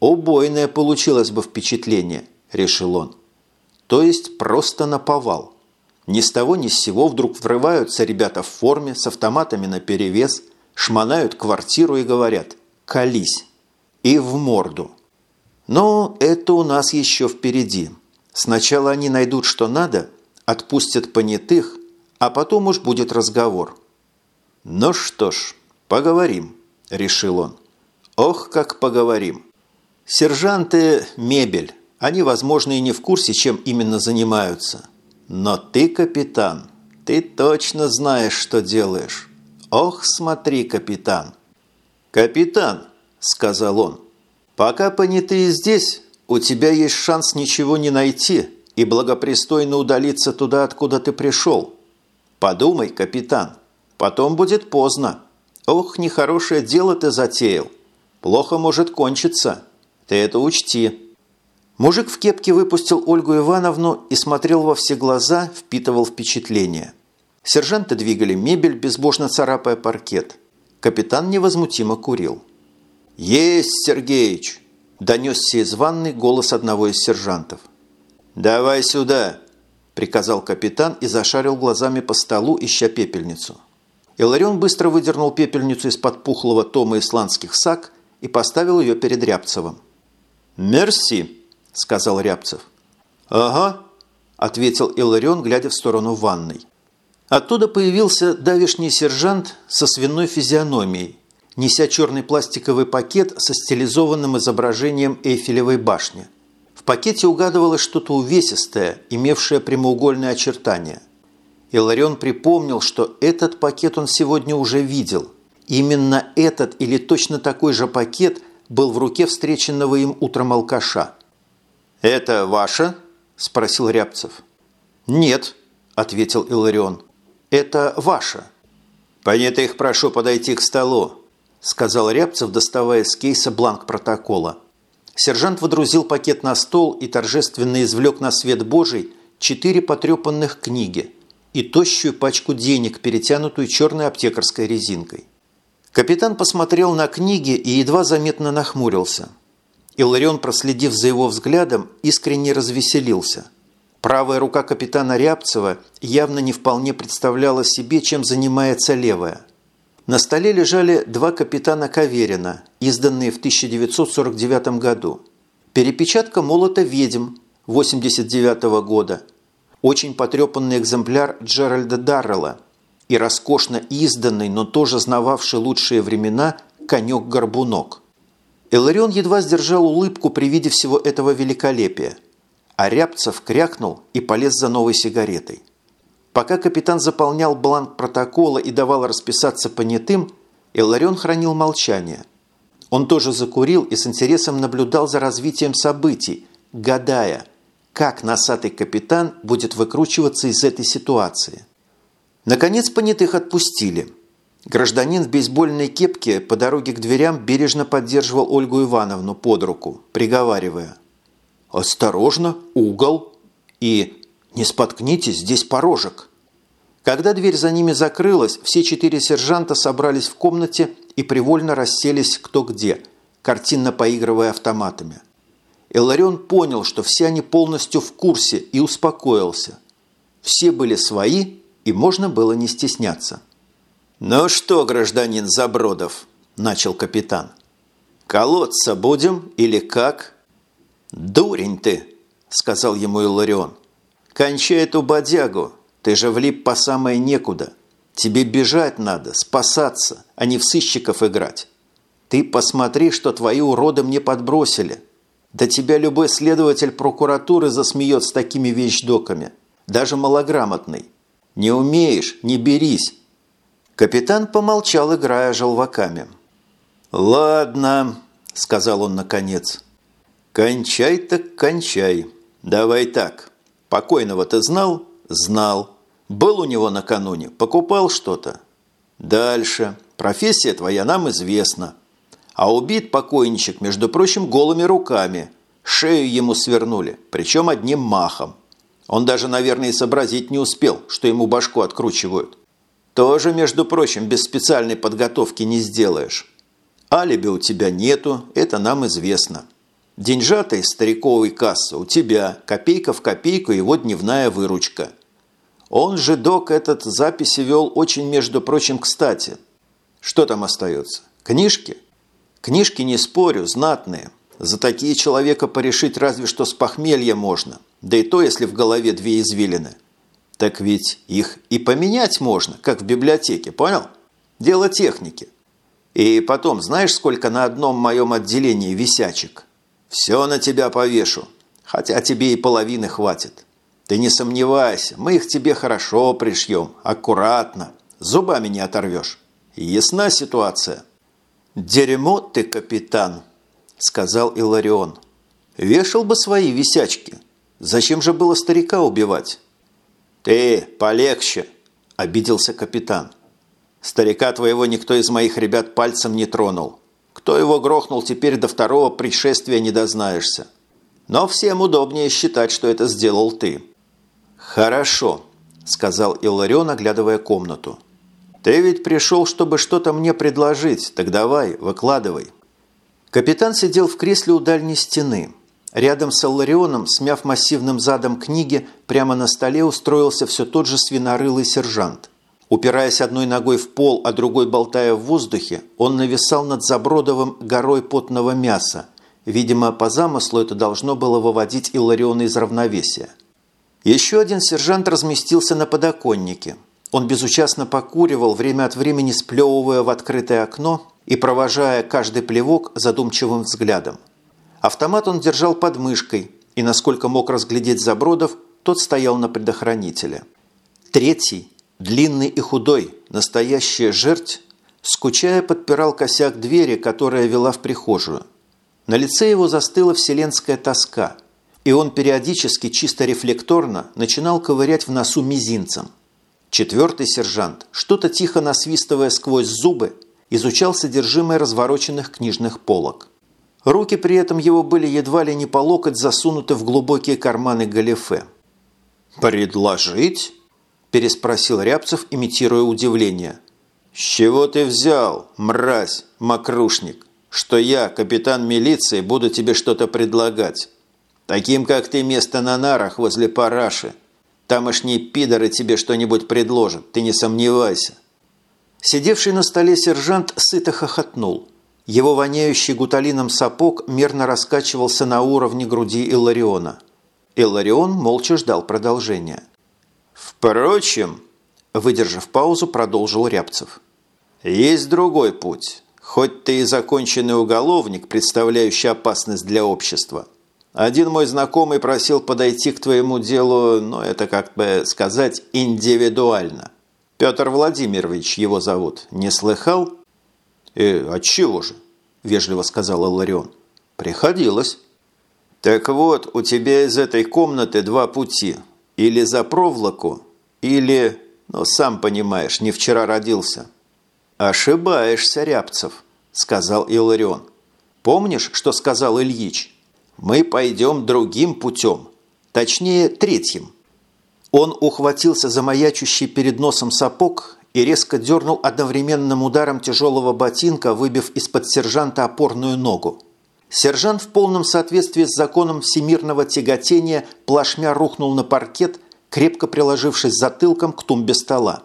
«Убойное получилось бы впечатление», – решил он. То есть просто наповал. Ни с того ни с сего вдруг врываются ребята в форме с автоматами наперевес, шмонают квартиру и говорят «колись» и в морду. Но это у нас еще впереди. Сначала они найдут, что надо, отпустят понятых, а потом уж будет разговор. «Ну что ж, поговорим», – решил он. «Ох, как поговорим! Сержанты – мебель, они, возможно, и не в курсе, чем именно занимаются. Но ты, капитан, ты точно знаешь, что делаешь. Ох, смотри, капитан!» «Капитан!» – сказал он. «Пока понятые здесь, у тебя есть шанс ничего не найти и благопристойно удалиться туда, откуда ты пришел. Подумай, капитан, потом будет поздно. Ох, нехорошее дело ты затеял. Плохо может кончиться. Ты это учти». Мужик в кепке выпустил Ольгу Ивановну и смотрел во все глаза, впитывал впечатление. Сержанты двигали мебель, безбожно царапая паркет. Капитан невозмутимо курил. «Есть, Сергеич!» – донесся из ванной голос одного из сержантов. «Давай сюда!» – приказал капитан и зашарил глазами по столу, ища пепельницу. Иларион быстро выдернул пепельницу из-под пухлого тома исландских сак и поставил ее перед Рябцевым. «Мерси!» – сказал Рябцев. «Ага», – ответил Иларион, глядя в сторону ванной. Оттуда появился давишний сержант со свиной физиономией, неся черный пластиковый пакет со стилизованным изображением Эйфелевой башни. В пакете угадывалось что-то увесистое, имевшее прямоугольные очертания. Иларион припомнил, что этот пакет он сегодня уже видел. Именно этот или точно такой же пакет был в руке встреченного им утром алкаша – «Это ваше?» – спросил Рябцев. «Нет», – ответил Иларион. «Это ваше». «Понятых прошу подойти к столу», – сказал Рябцев, доставая из кейса бланк протокола. Сержант водрузил пакет на стол и торжественно извлек на свет Божий четыре потрепанных книги и тощую пачку денег, перетянутую черной аптекарской резинкой. Капитан посмотрел на книги и едва заметно нахмурился – Иларион, проследив за его взглядом, искренне развеселился. Правая рука капитана Рябцева явно не вполне представляла себе, чем занимается левая. На столе лежали два капитана Каверина, изданные в 1949 году. Перепечатка «Молота ведьм» 89 года, очень потрепанный экземпляр Джеральда Даррелла и роскошно изданный, но тоже знававший лучшие времена «Конек-горбунок». Иларион едва сдержал улыбку при виде всего этого великолепия, а Рябцев крякнул и полез за новой сигаретой. Пока капитан заполнял бланк протокола и давал расписаться понятым, Иларион хранил молчание. Он тоже закурил и с интересом наблюдал за развитием событий, гадая, как носатый капитан будет выкручиваться из этой ситуации. Наконец понятых отпустили – Гражданин в бейсбольной кепке по дороге к дверям бережно поддерживал Ольгу Ивановну под руку, приговаривая «Осторожно, угол!» и «Не споткнитесь, здесь порожек!» Когда дверь за ними закрылась, все четыре сержанта собрались в комнате и привольно расселись кто где, картинно поигрывая автоматами. Иларион понял, что все они полностью в курсе и успокоился. Все были свои, и можно было не стесняться. «Ну что, гражданин Забродов?» – начал капитан. «Колоться будем или как?» «Дурень ты!» – сказал ему Иларион. «Кончай эту бодягу, ты же влип по самое некуда. Тебе бежать надо, спасаться, а не в сыщиков играть. Ты посмотри, что твои уроды мне подбросили. Да тебя любой следователь прокуратуры засмеет с такими вещдоками, даже малограмотный. Не умеешь, не берись». Капитан помолчал, играя желваками. «Ладно», – сказал он наконец. «Кончай так кончай. Давай так. Покойного ты знал?» «Знал. Был у него накануне, покупал что-то. Дальше. Профессия твоя нам известна. А убит покойничек, между прочим, голыми руками. Шею ему свернули, причем одним махом. Он даже, наверное, и сообразить не успел, что ему башку откручивают. Тоже, между прочим, без специальной подготовки не сделаешь. Алиби у тебя нету, это нам известно. Деньжата из стариковой кассы у тебя, копейка в копейку его дневная выручка – он же, док, этот записи вел очень, между прочим, кстати. Что там остается? Книжки? Книжки, не спорю, знатные. За такие человека порешить разве что с похмелья можно. Да и то, если в голове две извилины. Так ведь их и поменять можно, как в библиотеке, понял? Дело техники. И потом, знаешь, сколько на одном моем отделении висячек? Все на тебя повешу, хотя тебе и половины хватит. Ты не сомневайся, мы их тебе хорошо пришьем, аккуратно, зубами не оторвешь. Ясна ситуация?» «Дерьмо ты, капитан», – сказал Иларион. «Вешал бы свои висячки. Зачем же было старика убивать?» «Ты полегче», – обиделся капитан. «Старика твоего никто из моих ребят пальцем не тронул. Кто его грохнул, теперь до второго пришествия не дознаешься. Но всем удобнее считать, что это сделал ты». «Хорошо», – сказал Илларион, оглядывая комнату. «Ты ведь пришел, чтобы что-то мне предложить. Так давай, выкладывай». Капитан сидел в кресле у дальней стены. Рядом с Илларионом, смяв массивным задом книги, прямо на столе устроился все тот же свинорылый сержант. Упираясь одной ногой в пол, а другой болтая в воздухе, он нависал над Забродовым горой потного мяса. Видимо, по замыслу это должно было выводить Иллариона из равновесия. Еще один сержант разместился на подоконнике. Он безучастно покуривал, время от времени сплевывая в открытое окно и провожая каждый плевок задумчивым взглядом. Автомат он держал под мышкой, и, насколько мог разглядеть Забродов, тот стоял на предохранителе. Третий, длинный и худой, настоящая жерть, скучая подпирал косяк двери, которая вела в прихожую. На лице его застыла вселенская тоска – и он периодически чисто рефлекторно начинал ковырять в носу мизинцем. Четвертый сержант, что-то тихо насвистывая сквозь зубы, изучал содержимое развороченных книжных полок. Руки при этом его были едва ли не по локоть засунуты в глубокие карманы галифе. «Предложить?» – переспросил Рябцев, имитируя удивление. «С чего ты взял, мразь, мокрушник, что я, капитан милиции, буду тебе что-то предлагать?» Таким, как ты, место на нарах возле параши. Тамошние пидоры тебе что-нибудь предложат, ты не сомневайся». Сидевший на столе сержант сыто хохотнул. Его воняющий гуталином сапог мерно раскачивался на уровне груди Иллариона. Илларион молча ждал продолжения. «Впрочем», – выдержав паузу, продолжил Рябцев, – «есть другой путь. Хоть ты и законченный уголовник, представляющий опасность для общества – один мой знакомый просил подойти к твоему делу, но это, как бы сказать, индивидуально. Петр Владимирович его зовут. Не слыхал? «Э, отчего же?» – вежливо сказал Ларион. «Приходилось». «Так вот, у тебя из этой комнаты два пути. Или за проволоку, или, ну, сам понимаешь, не вчера родился». «Ошибаешься, Рябцев», – сказал Иларион. «Помнишь, что сказал Ильич?» Мы пойдем другим путем, точнее третьим. Он ухватился за маячущий перед носом сапог и резко дернул одновременным ударом тяжелого ботинка, выбив из-под сержанта опорную ногу. Сержант в полном соответствии с законом всемирного тяготения плашмя рухнул на паркет, крепко приложившись затылком к тумбе стола.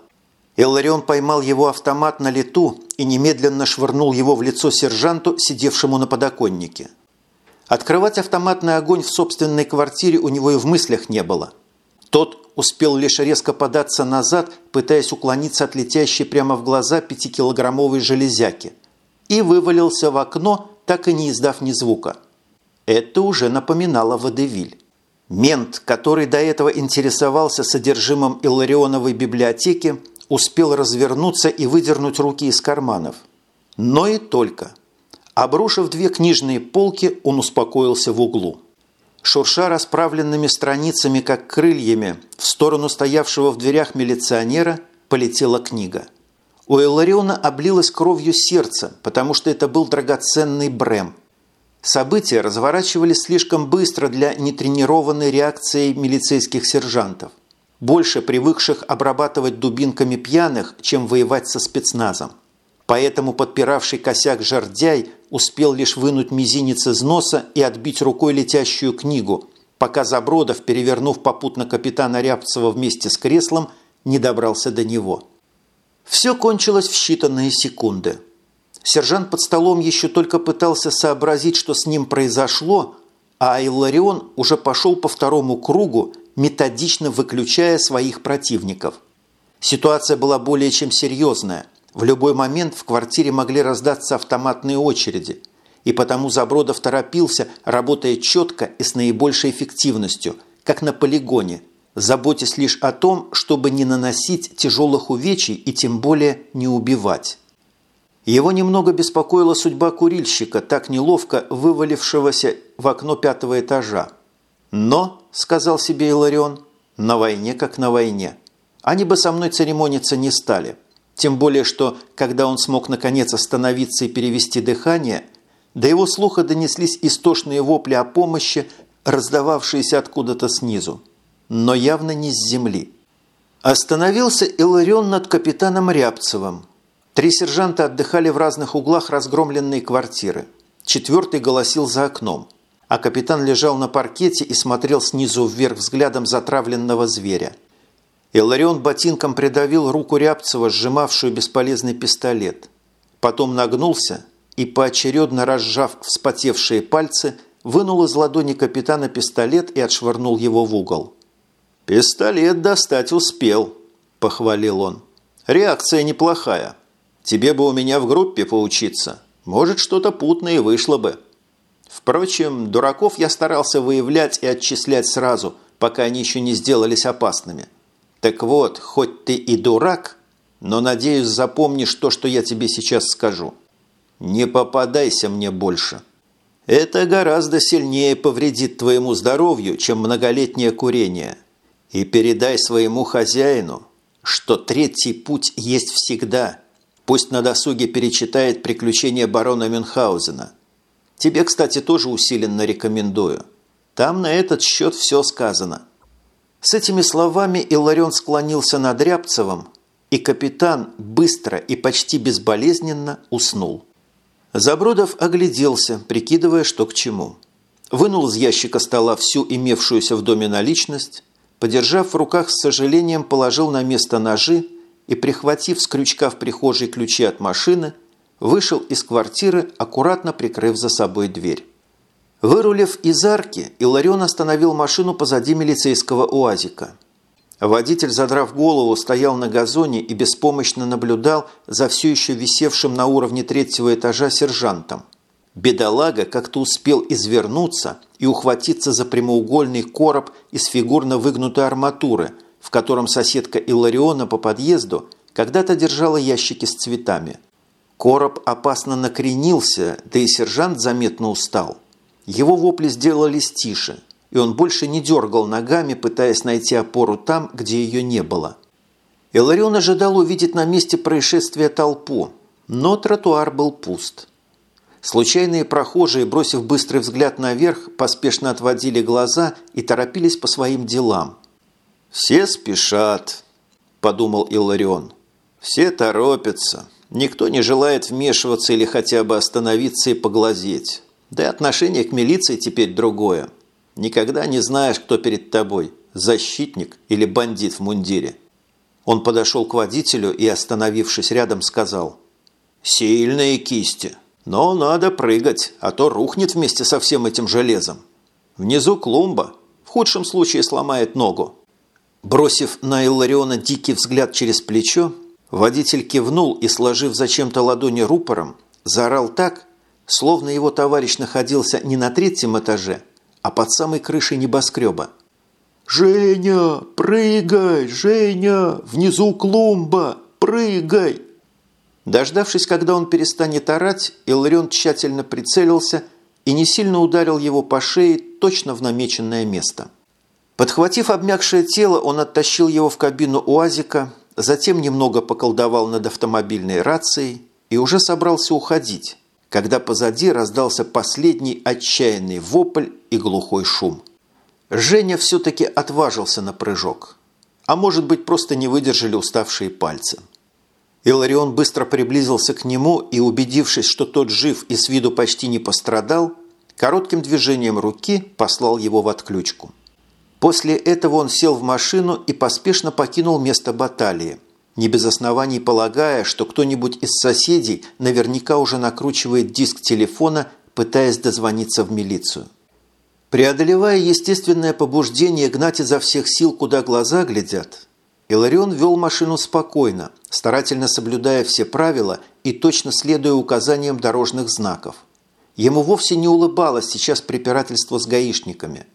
Илларион поймал его автомат на лету и немедленно швырнул его в лицо сержанту, сидевшему на подоконнике. Открывать автоматный огонь в собственной квартире у него и в мыслях не было. Тот успел лишь резко податься назад, пытаясь уклониться от летящей прямо в глаза пятикилограммовой железяки, и вывалился в окно, так и не издав ни звука. Это уже напоминало Водевиль. Мент, который до этого интересовался содержимым Илларионовой библиотеки, успел развернуться и выдернуть руки из карманов. Но и только. Обрушив две книжные полки, он успокоился в углу. Шурша расправленными страницами, как крыльями, в сторону стоявшего в дверях милиционера полетела книга. У Элариона облилось кровью сердце, потому что это был драгоценный Брэм. События разворачивались слишком быстро для нетренированной реакции милицейских сержантов – больше привыкших обрабатывать дубинками пьяных, чем воевать со спецназом. Поэтому подпиравший косяк жердяй успел лишь вынуть мизинец из носа и отбить рукой летящую книгу, пока Забродов, перевернув попутно капитана Рябцева вместе с креслом, не добрался до него. Все кончилось в считанные секунды. Сержант под столом еще только пытался сообразить, что с ним произошло, а Илларион уже пошел по второму кругу методично выключая своих противников. Ситуация была более чем серьезная. В любой момент в квартире могли раздаться автоматные очереди, и потому Забродов торопился, работая четко и с наибольшей эффективностью, как на полигоне, заботясь лишь о том, чтобы не наносить тяжелых увечий и тем более не убивать. Его немного беспокоила судьба курильщика, так неловко вывалившегося в окно пятого этажа. Но, сказал себе Иларион, на войне как на войне. Они бы со мной церемониться не стали. Тем более, что, когда он смог наконец остановиться и перевести дыхание, до его слуха донеслись истошные вопли о помощи, раздававшиеся откуда-то снизу, но явно не с земли. Остановился Иларион над капитаном Рябцевым. Три сержанта отдыхали в разных углах разгромленной квартиры. Четвертый голосил за окном а капитан лежал на паркете и смотрел снизу вверх взглядом затравленного зверя. Иларион ботинком придавил руку Рябцева, сжимавшую бесполезный пистолет. Потом нагнулся и, поочередно разжав вспотевшие пальцы, вынул из ладони капитана пистолет и отшвырнул его в угол. «Пистолет достать успел», – похвалил он. «Реакция неплохая. Тебе бы у меня в группе поучиться. Может, что-то путное вышло бы». Впрочем, дураков я старался выявлять и отчислять сразу, пока они еще не сделались опасными. Так вот, хоть ты и дурак, но, надеюсь, запомнишь то, что я тебе сейчас скажу. Не попадайся мне больше. Это гораздо сильнее повредит твоему здоровью, чем многолетнее курение. И передай своему хозяину, что третий путь есть всегда. Пусть на досуге перечитает «Приключения барона Мюнхгаузена». Тебе, кстати, тоже усиленно рекомендую. Там на этот счет все сказано». С этими словами Иларион склонился над Рябцевым, и капитан быстро и почти безболезненно уснул. Забродов огляделся, прикидывая, что к чему. Вынул из ящика стола всю имевшуюся в доме наличность, подержав в руках с сожалением, положил на место ножи и, прихватив с крючка в прихожей ключи от машины, вышел из квартиры, аккуратно прикрыв за собой дверь. Вырулив из арки, Иларион остановил машину позади милицейского уазика. Водитель, задрав голову, стоял на газоне и беспомощно наблюдал за все еще висевшим на уровне третьего этажа сержантом. Бедолага как-то успел извернуться и ухватиться за прямоугольный короб из фигурно выгнутой арматуры, в котором соседка Илариона по подъезду когда-то держала ящики с цветами – Короб опасно накренился, да и сержант заметно устал. Его вопли сделались тише, и он больше не дергал ногами, пытаясь найти опору там, где ее не было. Эларион ожидал увидеть на месте происшествия толпу, но тротуар был пуст. Случайные прохожие, бросив быстрый взгляд наверх, поспешно отводили глаза и торопились по своим делам. «Все спешат», – подумал Илларион. «Все торопятся». Никто не желает вмешиваться или хотя бы остановиться и поглазеть. Да и отношение к милиции теперь другое. Никогда не знаешь, кто перед тобой – защитник или бандит в мундире. Он подошел к водителю и, остановившись рядом, сказал «Сильные кисти, но надо прыгать, а то рухнет вместе со всем этим железом. Внизу клумба, в худшем случае сломает ногу». Бросив на Иллариона дикий взгляд через плечо, водитель кивнул и, сложив зачем-то ладони рупором, заорал так, словно его товарищ находился не на третьем этаже, а под самой крышей небоскреба. «Женя, прыгай! Женя! Внизу клумба! Прыгай!» Дождавшись, когда он перестанет орать, Иларион тщательно прицелился и не сильно ударил его по шее точно в намеченное место. Подхватив обмякшее тело, он оттащил его в кабину УАЗика, затем немного поколдовал над автомобильной рацией и уже собрался уходить, когда позади раздался последний отчаянный вопль и глухой шум. Женя все-таки отважился на прыжок. А может быть, просто не выдержали уставшие пальцы. Иларион быстро приблизился к нему и, убедившись, что тот жив и с виду почти не пострадал, коротким движением руки послал его в отключку. После этого он сел в машину и поспешно покинул место баталии, не без оснований полагая, что кто-нибудь из соседей наверняка уже накручивает диск телефона, пытаясь дозвониться в милицию. Преодолевая естественное побуждение гнать изо всех сил, куда глаза глядят, Иларион вел машину спокойно, старательно соблюдая все правила и точно следуя указаниям дорожных знаков. Ему вовсе не улыбалось сейчас препирательство с гаишниками.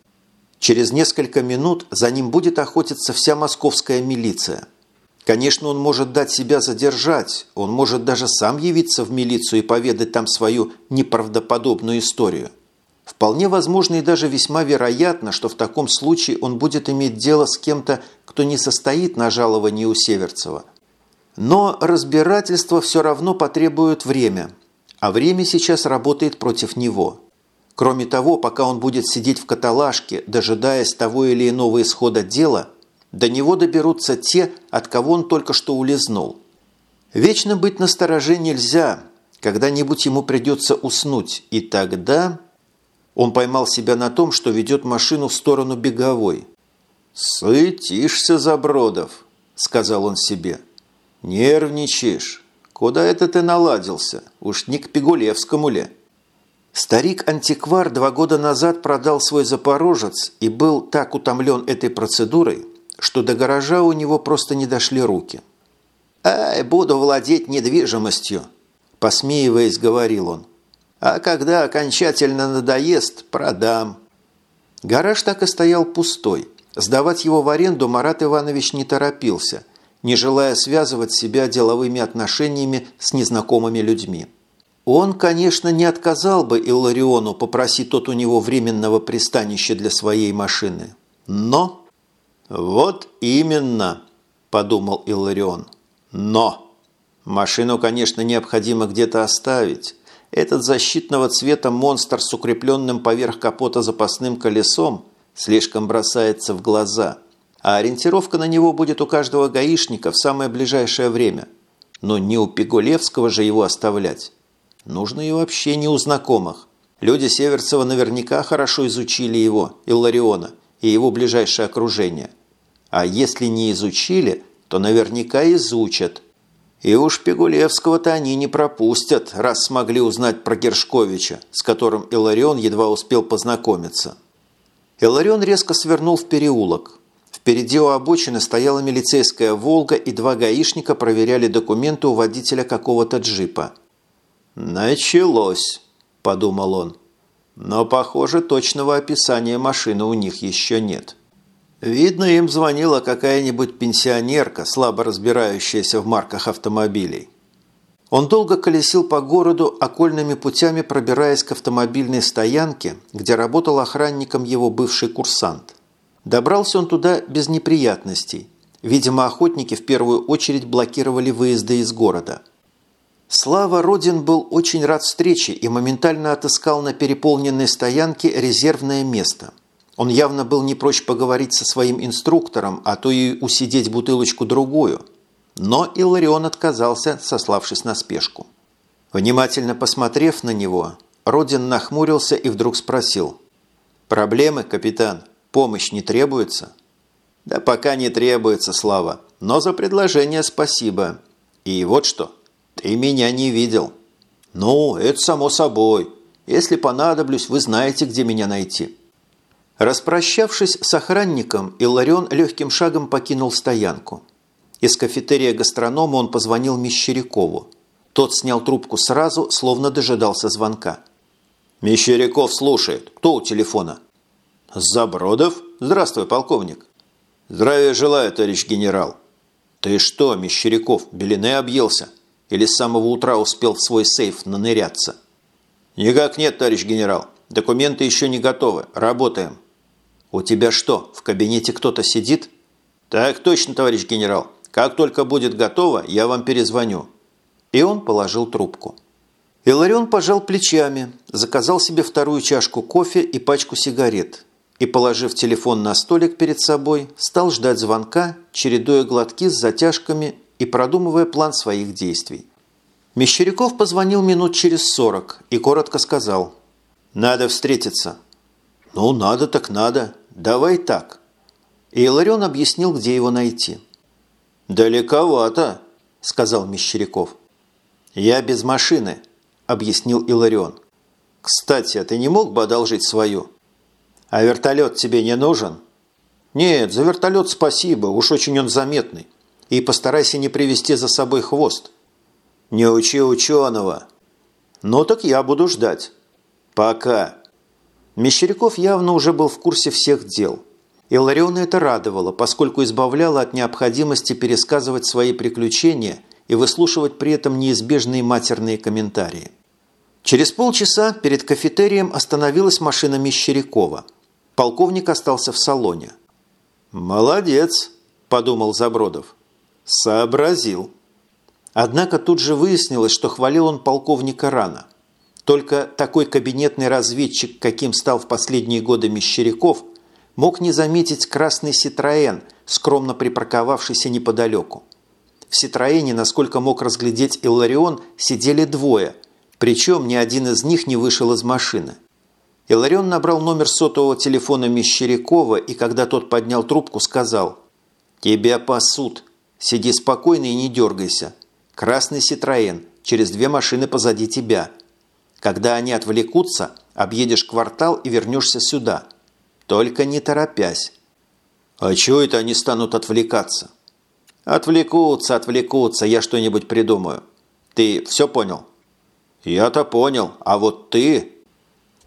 Через несколько минут за ним будет охотиться вся московская милиция. Конечно, он может дать себя задержать, он может даже сам явиться в милицию и поведать там свою неправдоподобную историю. Вполне возможно и даже весьма вероятно, что в таком случае он будет иметь дело с кем-то, кто не состоит на жаловании у Северцева. Но разбирательство все равно потребует время, а время сейчас работает против него. Кроме того, пока он будет сидеть в каталажке, дожидаясь того или иного исхода дела, до него доберутся те, от кого он только что улизнул. Вечно быть настороже нельзя, когда-нибудь ему придется уснуть, и тогда... Он поймал себя на том, что ведет машину в сторону беговой. «Сытишься, Забродов», – сказал он себе. «Нервничаешь. Куда это ты наладился? Уж не к Пигулевскому ли?» Старик-антиквар два года назад продал свой «Запорожец» и был так утомлен этой процедурой, что до гаража у него просто не дошли руки. «Ай, буду владеть недвижимостью», – посмеиваясь, говорил он. А когда окончательно надоест, продам. Гараж так и стоял пустой. Сдавать его в аренду Марат Иванович не торопился, не желая связывать себя деловыми отношениями с незнакомыми людьми. Он, конечно, не отказал бы Иллариону попросить тот у него временного пристанища для своей машины. Но... «Вот именно», – подумал Илларион. «Но! Машину, конечно, необходимо где-то оставить». Этот защитного цвета монстр с укрепленным поверх капота запасным колесом слишком бросается в глаза, а ориентировка на него будет у каждого гаишника в самое ближайшее время. Но не у Пигулевского же его оставлять. Нужно и вообще не у знакомых. Люди Северцева наверняка хорошо изучили его, Иллариона, и его ближайшее окружение. А если не изучили, то наверняка изучат – и уж Пигулевского-то они не пропустят, раз смогли узнать про Гершковича, с которым Иларион едва успел познакомиться. Иларион резко свернул в переулок. Впереди у обочины стояла милицейская «Волга», и два гаишника проверяли документы у водителя какого-то джипа. «Началось», – подумал он. «Но, похоже, точного описания машины у них еще нет». Видно, им звонила какая-нибудь пенсионерка, слабо разбирающаяся в марках автомобилей. Он долго колесил по городу, окольными путями пробираясь к автомобильной стоянке, где работал охранником его бывший курсант. Добрался он туда без неприятностей. Видимо, охотники в первую очередь блокировали выезды из города. Слава Родин был очень рад встрече и моментально отыскал на переполненной стоянке резервное место – он явно был не прочь поговорить со своим инструктором, а то и усидеть бутылочку-другую. Но Илларион отказался, сославшись на спешку. Внимательно посмотрев на него, Родин нахмурился и вдруг спросил. «Проблемы, капитан? Помощь не требуется?» «Да пока не требуется, Слава. Но за предложение спасибо. И вот что. Ты меня не видел». «Ну, это само собой. Если понадоблюсь, вы знаете, где меня найти». Распрощавшись с охранником, Иларион легким шагом покинул стоянку. Из кафетерия гастронома он позвонил Мещерякову. Тот снял трубку сразу, словно дожидался звонка. «Мещеряков слушает. Кто у телефона?» «Забродов? Здравствуй, полковник». «Здравия желаю, товарищ генерал». «Ты что, Мещеряков, белины объелся? Или с самого утра успел в свой сейф наныряться?» «Никак нет, товарищ генерал. Документы еще не готовы. Работаем». «У тебя что, в кабинете кто-то сидит?» «Так точно, товарищ генерал. Как только будет готово, я вам перезвоню». И он положил трубку. Иларион пожал плечами, заказал себе вторую чашку кофе и пачку сигарет и, положив телефон на столик перед собой, стал ждать звонка, чередуя глотки с затяжками и продумывая план своих действий. Мещеряков позвонил минут через сорок и коротко сказал «Надо встретиться». «Ну, надо так надо. Давай так». И Иларион объяснил, где его найти. «Далековато», – сказал Мещеряков. «Я без машины», – объяснил Иларион. «Кстати, а ты не мог бы одолжить свою?» «А вертолет тебе не нужен?» «Нет, за вертолет спасибо, уж очень он заметный. И постарайся не привести за собой хвост». «Не учи ученого». «Ну так я буду ждать». «Пока». Мещеряков явно уже был в курсе всех дел – Илариона это радовало, поскольку избавляло от необходимости пересказывать свои приключения и выслушивать при этом неизбежные матерные комментарии. Через полчаса перед кафетерием остановилась машина Мещерякова. Полковник остался в салоне. «Молодец», – подумал Забродов. «Сообразил». Однако тут же выяснилось, что хвалил он полковника рано. Только такой кабинетный разведчик, каким стал в последние годы Мещеряков, мог не заметить красный «Ситроен», скромно припарковавшийся неподалеку. В «Ситроене», насколько мог разглядеть Илларион, сидели двое, причем ни один из них не вышел из машины. Иларион набрал номер сотового телефона Мещерякова и, когда тот поднял трубку, сказал «Тебя пасут. Сиди спокойно и не дергайся. Красный Ситроен, через две машины позади тебя. Когда они отвлекутся, объедешь квартал и вернешься сюда». Только не торопясь. А чего это они станут отвлекаться? Отвлекутся, отвлекутся, я что-нибудь придумаю. Ты все понял? Я-то понял, а вот ты...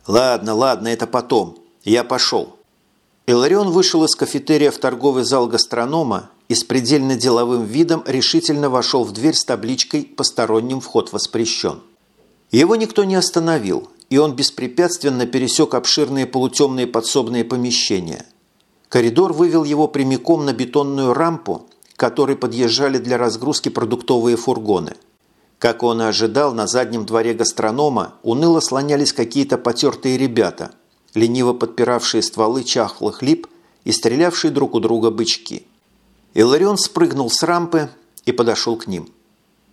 Ладно, ладно, это потом. Я пошел. Иларион вышел из кафетерия в торговый зал гастронома и с предельно деловым видом решительно вошел в дверь с табличкой «Посторонним вход воспрещен». Его никто не остановил, и он беспрепятственно пересек обширные полутемные подсобные помещения. Коридор вывел его прямиком на бетонную рампу, которой подъезжали для разгрузки продуктовые фургоны. Как он и ожидал, на заднем дворе гастронома уныло слонялись какие-то потертые ребята, лениво подпиравшие стволы чахлых лип и стрелявшие друг у друга бычки. Иларион спрыгнул с рампы и подошел к ним.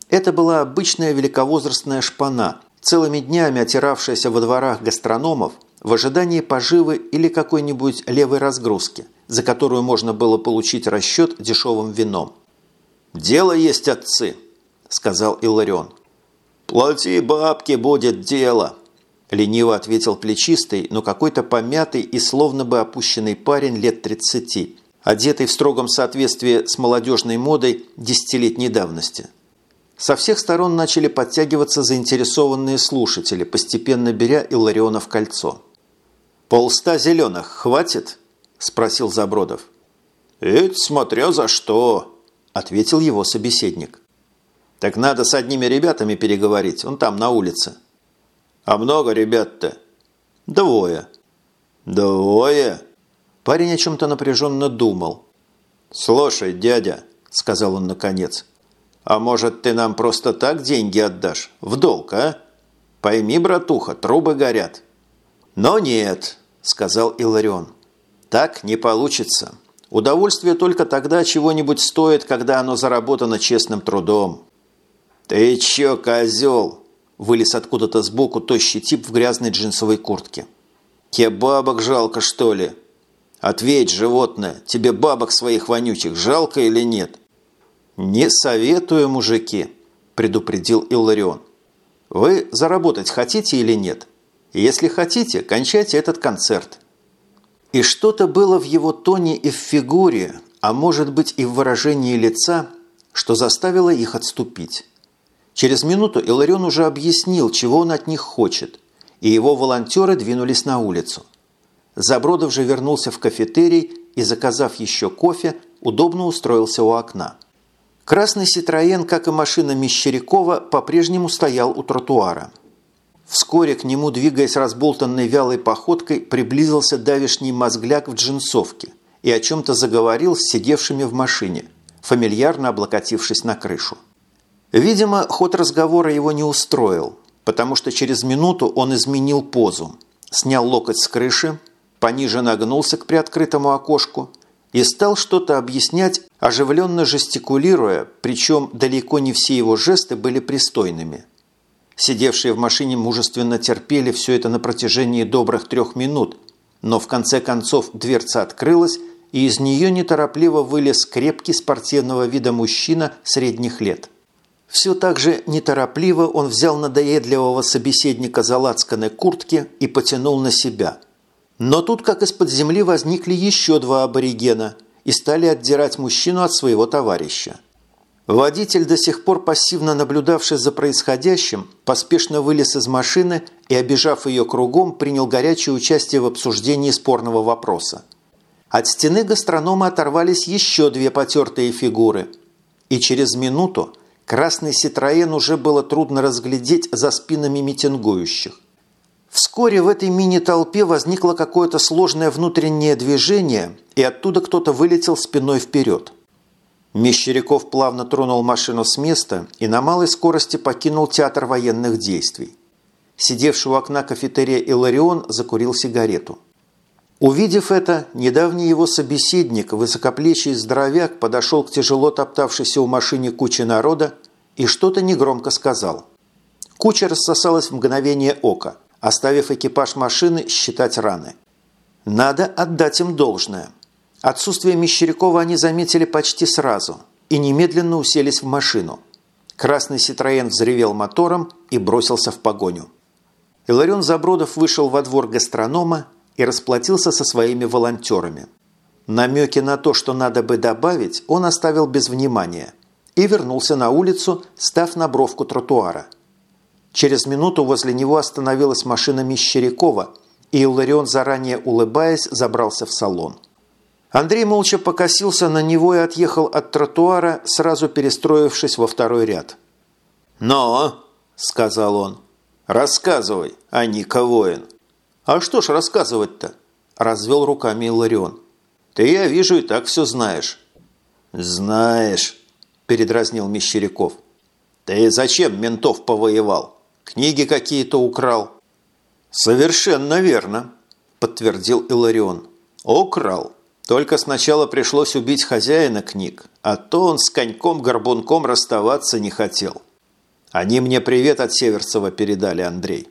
Это была обычная великовозрастная шпана, целыми днями отиравшаяся во дворах гастрономов в ожидании поживы или какой-нибудь левой разгрузки, за которую можно было получить расчет дешевым вином. «Дело есть отцы», – сказал Иларион. «Плати бабки, будет дело», – лениво ответил плечистый, но какой-то помятый и словно бы опущенный парень лет 30, одетый в строгом соответствии с молодежной модой десятилетней давности – со всех сторон начали подтягиваться заинтересованные слушатели, постепенно беря Иллариона в кольцо. «Полста зеленых хватит?» – спросил Забродов. «Это смотря за что», – ответил его собеседник. «Так надо с одними ребятами переговорить, он там, на улице». «А много ребят-то?» «Двое». «Двое?» Парень о чем-то напряженно думал. «Слушай, дядя», – сказал он наконец, а может, ты нам просто так деньги отдашь? В долг, а? Пойми, братуха, трубы горят». «Но нет», – сказал Иларион. «Так не получится. Удовольствие только тогда чего-нибудь стоит, когда оно заработано честным трудом». «Ты чё, козел?» – вылез откуда-то сбоку тощий тип в грязной джинсовой куртке. «Тебе бабок жалко, что ли?» «Ответь, животное, тебе бабок своих вонючих жалко или нет?» «Не советую, мужики», – предупредил Илларион. «Вы заработать хотите или нет? Если хотите, кончайте этот концерт». И что-то было в его тоне и в фигуре, а может быть и в выражении лица, что заставило их отступить. Через минуту Иларион уже объяснил, чего он от них хочет, и его волонтеры двинулись на улицу. Забродов же вернулся в кафетерий и, заказав еще кофе, удобно устроился у окна. Красный «Ситроен», как и машина Мещерякова, по-прежнему стоял у тротуара. Вскоре к нему, двигаясь разболтанной вялой походкой, приблизился давишний мозгляк в джинсовке и о чем-то заговорил с сидевшими в машине, фамильярно облокотившись на крышу. Видимо, ход разговора его не устроил, потому что через минуту он изменил позу, снял локоть с крыши, пониже нагнулся к приоткрытому окошку и стал что-то объяснять, оживленно жестикулируя, причем далеко не все его жесты были пристойными. Сидевшие в машине мужественно терпели все это на протяжении добрых трех минут, но в конце концов дверца открылась, и из нее неторопливо вылез крепкий спортивного вида мужчина средних лет. Все так же неторопливо он взял надоедливого собеседника за лацканы куртки и потянул на себя – но тут, как из-под земли, возникли еще два аборигена и стали отдирать мужчину от своего товарища. Водитель, до сих пор пассивно наблюдавший за происходящим, поспешно вылез из машины и, обижав ее кругом, принял горячее участие в обсуждении спорного вопроса. От стены гастронома оторвались еще две потертые фигуры. И через минуту красный Ситроен уже было трудно разглядеть за спинами митингующих. Вскоре в этой мини-толпе возникло какое-то сложное внутреннее движение, и оттуда кто-то вылетел спиной вперед. Мещеряков плавно тронул машину с места и на малой скорости покинул театр военных действий. Сидевший у окна кафетерия Иларион закурил сигарету. Увидев это, недавний его собеседник, высокоплечий здоровяк, подошел к тяжело топтавшейся у машине куче народа и что-то негромко сказал. Куча рассосалась в мгновение ока – оставив экипаж машины считать раны. Надо отдать им должное. Отсутствие Мещерякова они заметили почти сразу и немедленно уселись в машину. Красный «Ситроен» взревел мотором и бросился в погоню. Иларион Забродов вышел во двор гастронома и расплатился со своими волонтерами. Намеки на то, что надо бы добавить, он оставил без внимания и вернулся на улицу, став на бровку тротуара – Через минуту возле него остановилась машина Мещерякова, и Иларион, заранее улыбаясь, забрался в салон. Андрей молча покосился на него и отъехал от тротуара, сразу перестроившись во второй ряд. «Но!» – сказал он. «Рассказывай, а Ника воин». «А что ж рассказывать-то?» – развел руками Иларион. «Ты, я вижу, и так все знаешь». «Знаешь», – передразнил Мещеряков. «Ты зачем ментов повоевал?» Книги какие-то украл». «Совершенно верно», – подтвердил Иларион. «Украл. Только сначала пришлось убить хозяина книг, а то он с коньком-горбунком расставаться не хотел. Они мне привет от Северцева передали, Андрей».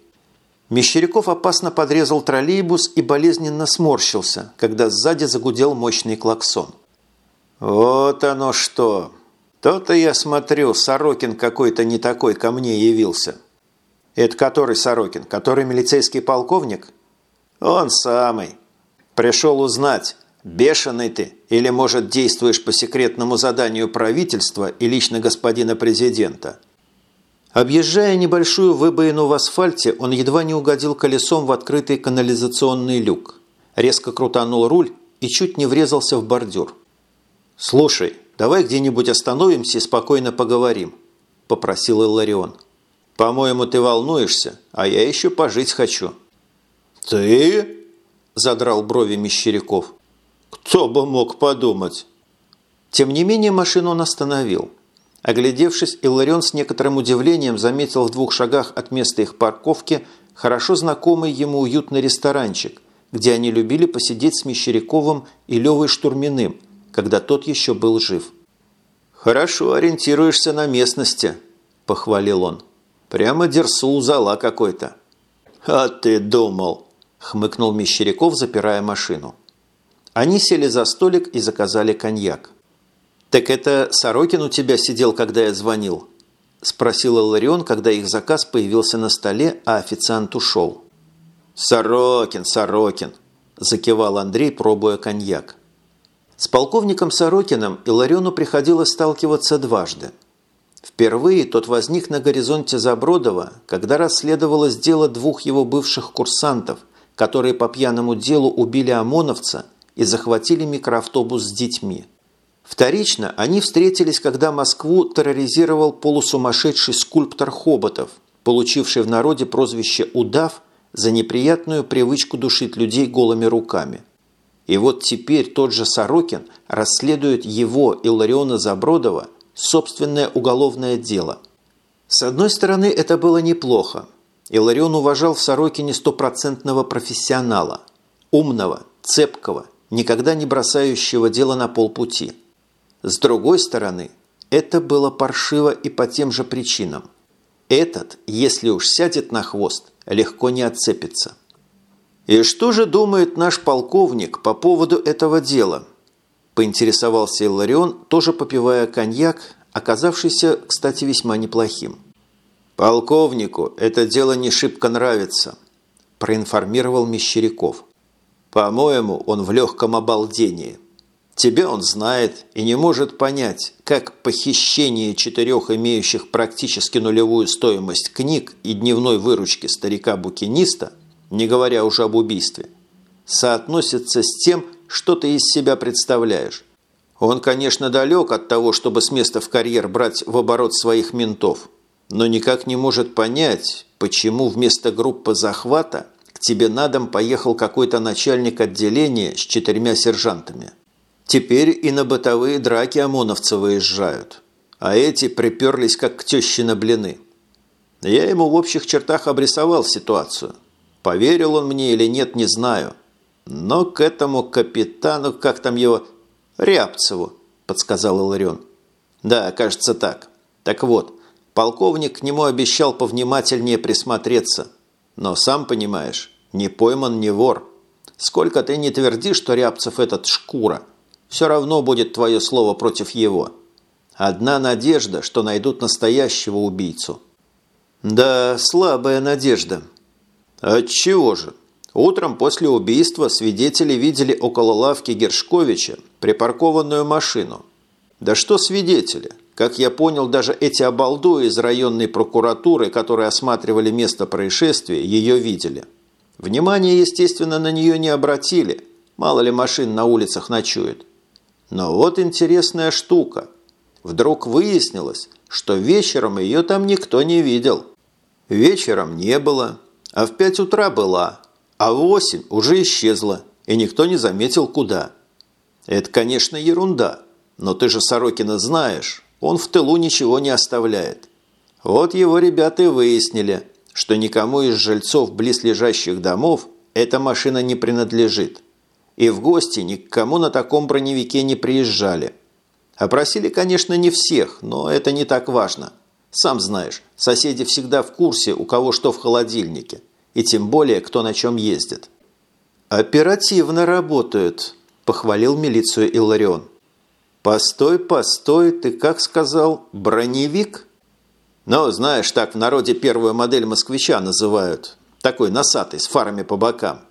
Мещеряков опасно подрезал троллейбус и болезненно сморщился, когда сзади загудел мощный клаксон. «Вот оно что! То-то я смотрю, Сорокин какой-то не такой ко мне явился». «Это который Сорокин? Который милицейский полковник?» «Он самый. Пришел узнать, бешеный ты или, может, действуешь по секретному заданию правительства и лично господина президента?» Объезжая небольшую выбоину в асфальте, он едва не угодил колесом в открытый канализационный люк. Резко крутанул руль и чуть не врезался в бордюр. «Слушай, давай где-нибудь остановимся и спокойно поговорим», – попросил Илларион. По-моему, ты волнуешься, а я еще пожить хочу». «Ты?» – задрал брови Мещеряков. «Кто бы мог подумать?» Тем не менее машину он остановил. Оглядевшись, Илларион с некоторым удивлением заметил в двух шагах от места их парковки хорошо знакомый ему уютный ресторанчик, где они любили посидеть с Мещеряковым и Левой Штурминым, когда тот еще был жив. «Хорошо ориентируешься на местности», – похвалил он. Прямо дерсу зала какой-то». «А ты думал!» – хмыкнул Мещеряков, запирая машину. Они сели за столик и заказали коньяк. «Так это Сорокин у тебя сидел, когда я звонил?» – спросил Ларион, когда их заказ появился на столе, а официант ушел. «Сорокин, Сорокин!» – закивал Андрей, пробуя коньяк. С полковником Сорокиным Илариону приходилось сталкиваться дважды. Впервые тот возник на горизонте Забродова, когда расследовалось дело двух его бывших курсантов, которые по пьяному делу убили ОМОНовца и захватили микроавтобус с детьми. Вторично они встретились, когда Москву терроризировал полусумасшедший скульптор Хоботов, получивший в народе прозвище «Удав» за неприятную привычку душить людей голыми руками. И вот теперь тот же Сорокин расследует его, Иллариона Забродова, собственное уголовное дело. С одной стороны, это было неплохо. Илларион уважал в Сорокине стопроцентного профессионала, умного, цепкого, никогда не бросающего дело на полпути. С другой стороны, это было паршиво и по тем же причинам. Этот, если уж сядет на хвост, легко не отцепится. «И что же думает наш полковник по поводу этого дела?» – поинтересовался Илларион, тоже попивая коньяк, оказавшийся, кстати, весьма неплохим. «Полковнику это дело не шибко нравится», – проинформировал Мещеряков. «По-моему, он в легком обалдении. Тебя он знает и не может понять, как похищение четырех имеющих практически нулевую стоимость книг и дневной выручки старика-букиниста – не говоря уже об убийстве, соотносится с тем, что ты из себя представляешь. Он, конечно, далек от того, чтобы с места в карьер брать в оборот своих ментов, но никак не может понять, почему вместо группы захвата к тебе на дом поехал какой-то начальник отделения с четырьмя сержантами. Теперь и на бытовые драки ОМОНовцы выезжают, а эти приперлись как к теще на блины. Я ему в общих чертах обрисовал ситуацию – Поверил он мне или нет, не знаю. Но к этому капитану, как там его, Рябцеву, подсказал Иларион. Да, кажется так. Так вот, полковник к нему обещал повнимательнее присмотреться. Но сам понимаешь, не пойман, не вор. Сколько ты не тверди, что Рябцев этот шкура, все равно будет твое слово против его. Одна надежда, что найдут настоящего убийцу. Да, слабая надежда, Отчего же? Утром после убийства свидетели видели около лавки Гершковича припаркованную машину. Да что свидетели? Как я понял, даже эти обалдуи из районной прокуратуры, которые осматривали место происшествия, ее видели. Внимание, естественно, на нее не обратили. Мало ли машин на улицах ночует. Но вот интересная штука. Вдруг выяснилось, что вечером ее там никто не видел. Вечером не было, а в пять утра была, а восемь уже исчезла, и никто не заметил, куда. Это, конечно, ерунда, но ты же Сорокина знаешь, он в тылу ничего не оставляет. Вот его ребята и выяснили, что никому из жильцов близлежащих домов эта машина не принадлежит. И в гости ни к кому на таком броневике не приезжали. Опросили, конечно, не всех, но это не так важно. Сам знаешь, соседи всегда в курсе, у кого что в холодильнике, и тем более, кто на чем ездит. «Оперативно работают», – похвалил милицию Илларион. «Постой, постой, ты как сказал, броневик?» «Ну, знаешь, так в народе первую модель москвича называют. Такой носатый, с фарами по бокам».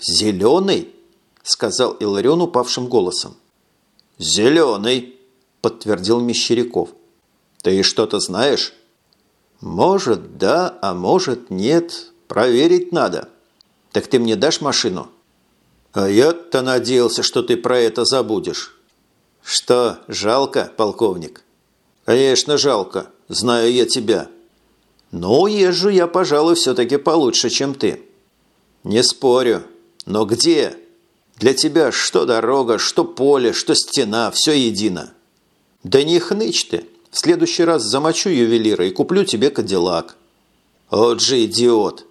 «Зеленый?» – сказал Илларион упавшим голосом. «Зеленый», – подтвердил Мещеряков. Ты что-то знаешь? Может, да, а может, нет. Проверить надо. Так ты мне дашь машину? А я-то надеялся, что ты про это забудешь. Что, жалко, полковник? Конечно, жалко. Знаю я тебя. Но езжу я, пожалуй, все-таки получше, чем ты. Не спорю. Но где? Для тебя что дорога, что поле, что стена, все едино. Да не хнычь ты. В следующий раз замочу ювелира и куплю тебе кадиллак». «Вот же идиот!»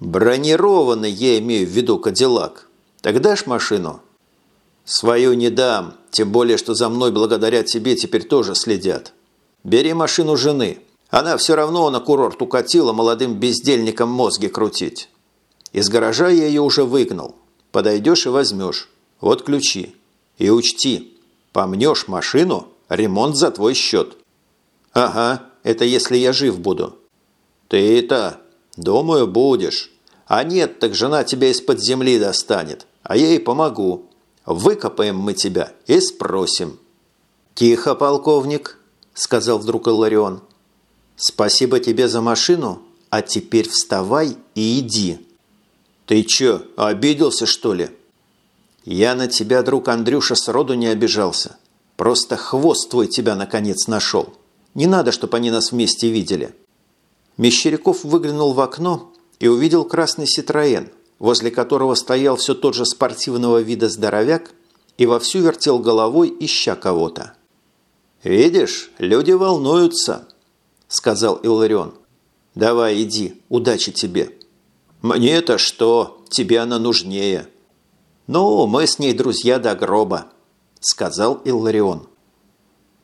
«Бронированный я имею в виду кадиллак. Так дашь машину?» «Свою не дам, тем более, что за мной благодаря тебе теперь тоже следят. Бери машину жены. Она все равно на курорт укатила молодым бездельникам мозги крутить. Из гаража я ее уже выгнал. Подойдешь и возьмешь. Вот ключи. И учти, помнешь машину, ремонт за твой счет. Ага, это если я жив буду. Ты-то, думаю, будешь. А нет, так жена тебя из-под земли достанет, а я ей помогу. Выкопаем мы тебя и спросим». «Тихо, полковник», – сказал вдруг Илларион. «Спасибо тебе за машину, а теперь вставай и иди». «Ты чё, обиделся, что ли?» «Я на тебя, друг Андрюша, сроду не обижался. Просто хвост твой тебя, наконец, нашел. Не надо, чтобы они нас вместе видели». Мещеряков выглянул в окно и увидел красный «Ситроен», возле которого стоял все тот же спортивного вида здоровяк и вовсю вертел головой, ища кого-то. «Видишь, люди волнуются», – сказал Иларион. «Давай, иди, удачи тебе». «Мне-то что? Тебе она нужнее». «Ну, мы с ней друзья до гроба», – сказал Илларион.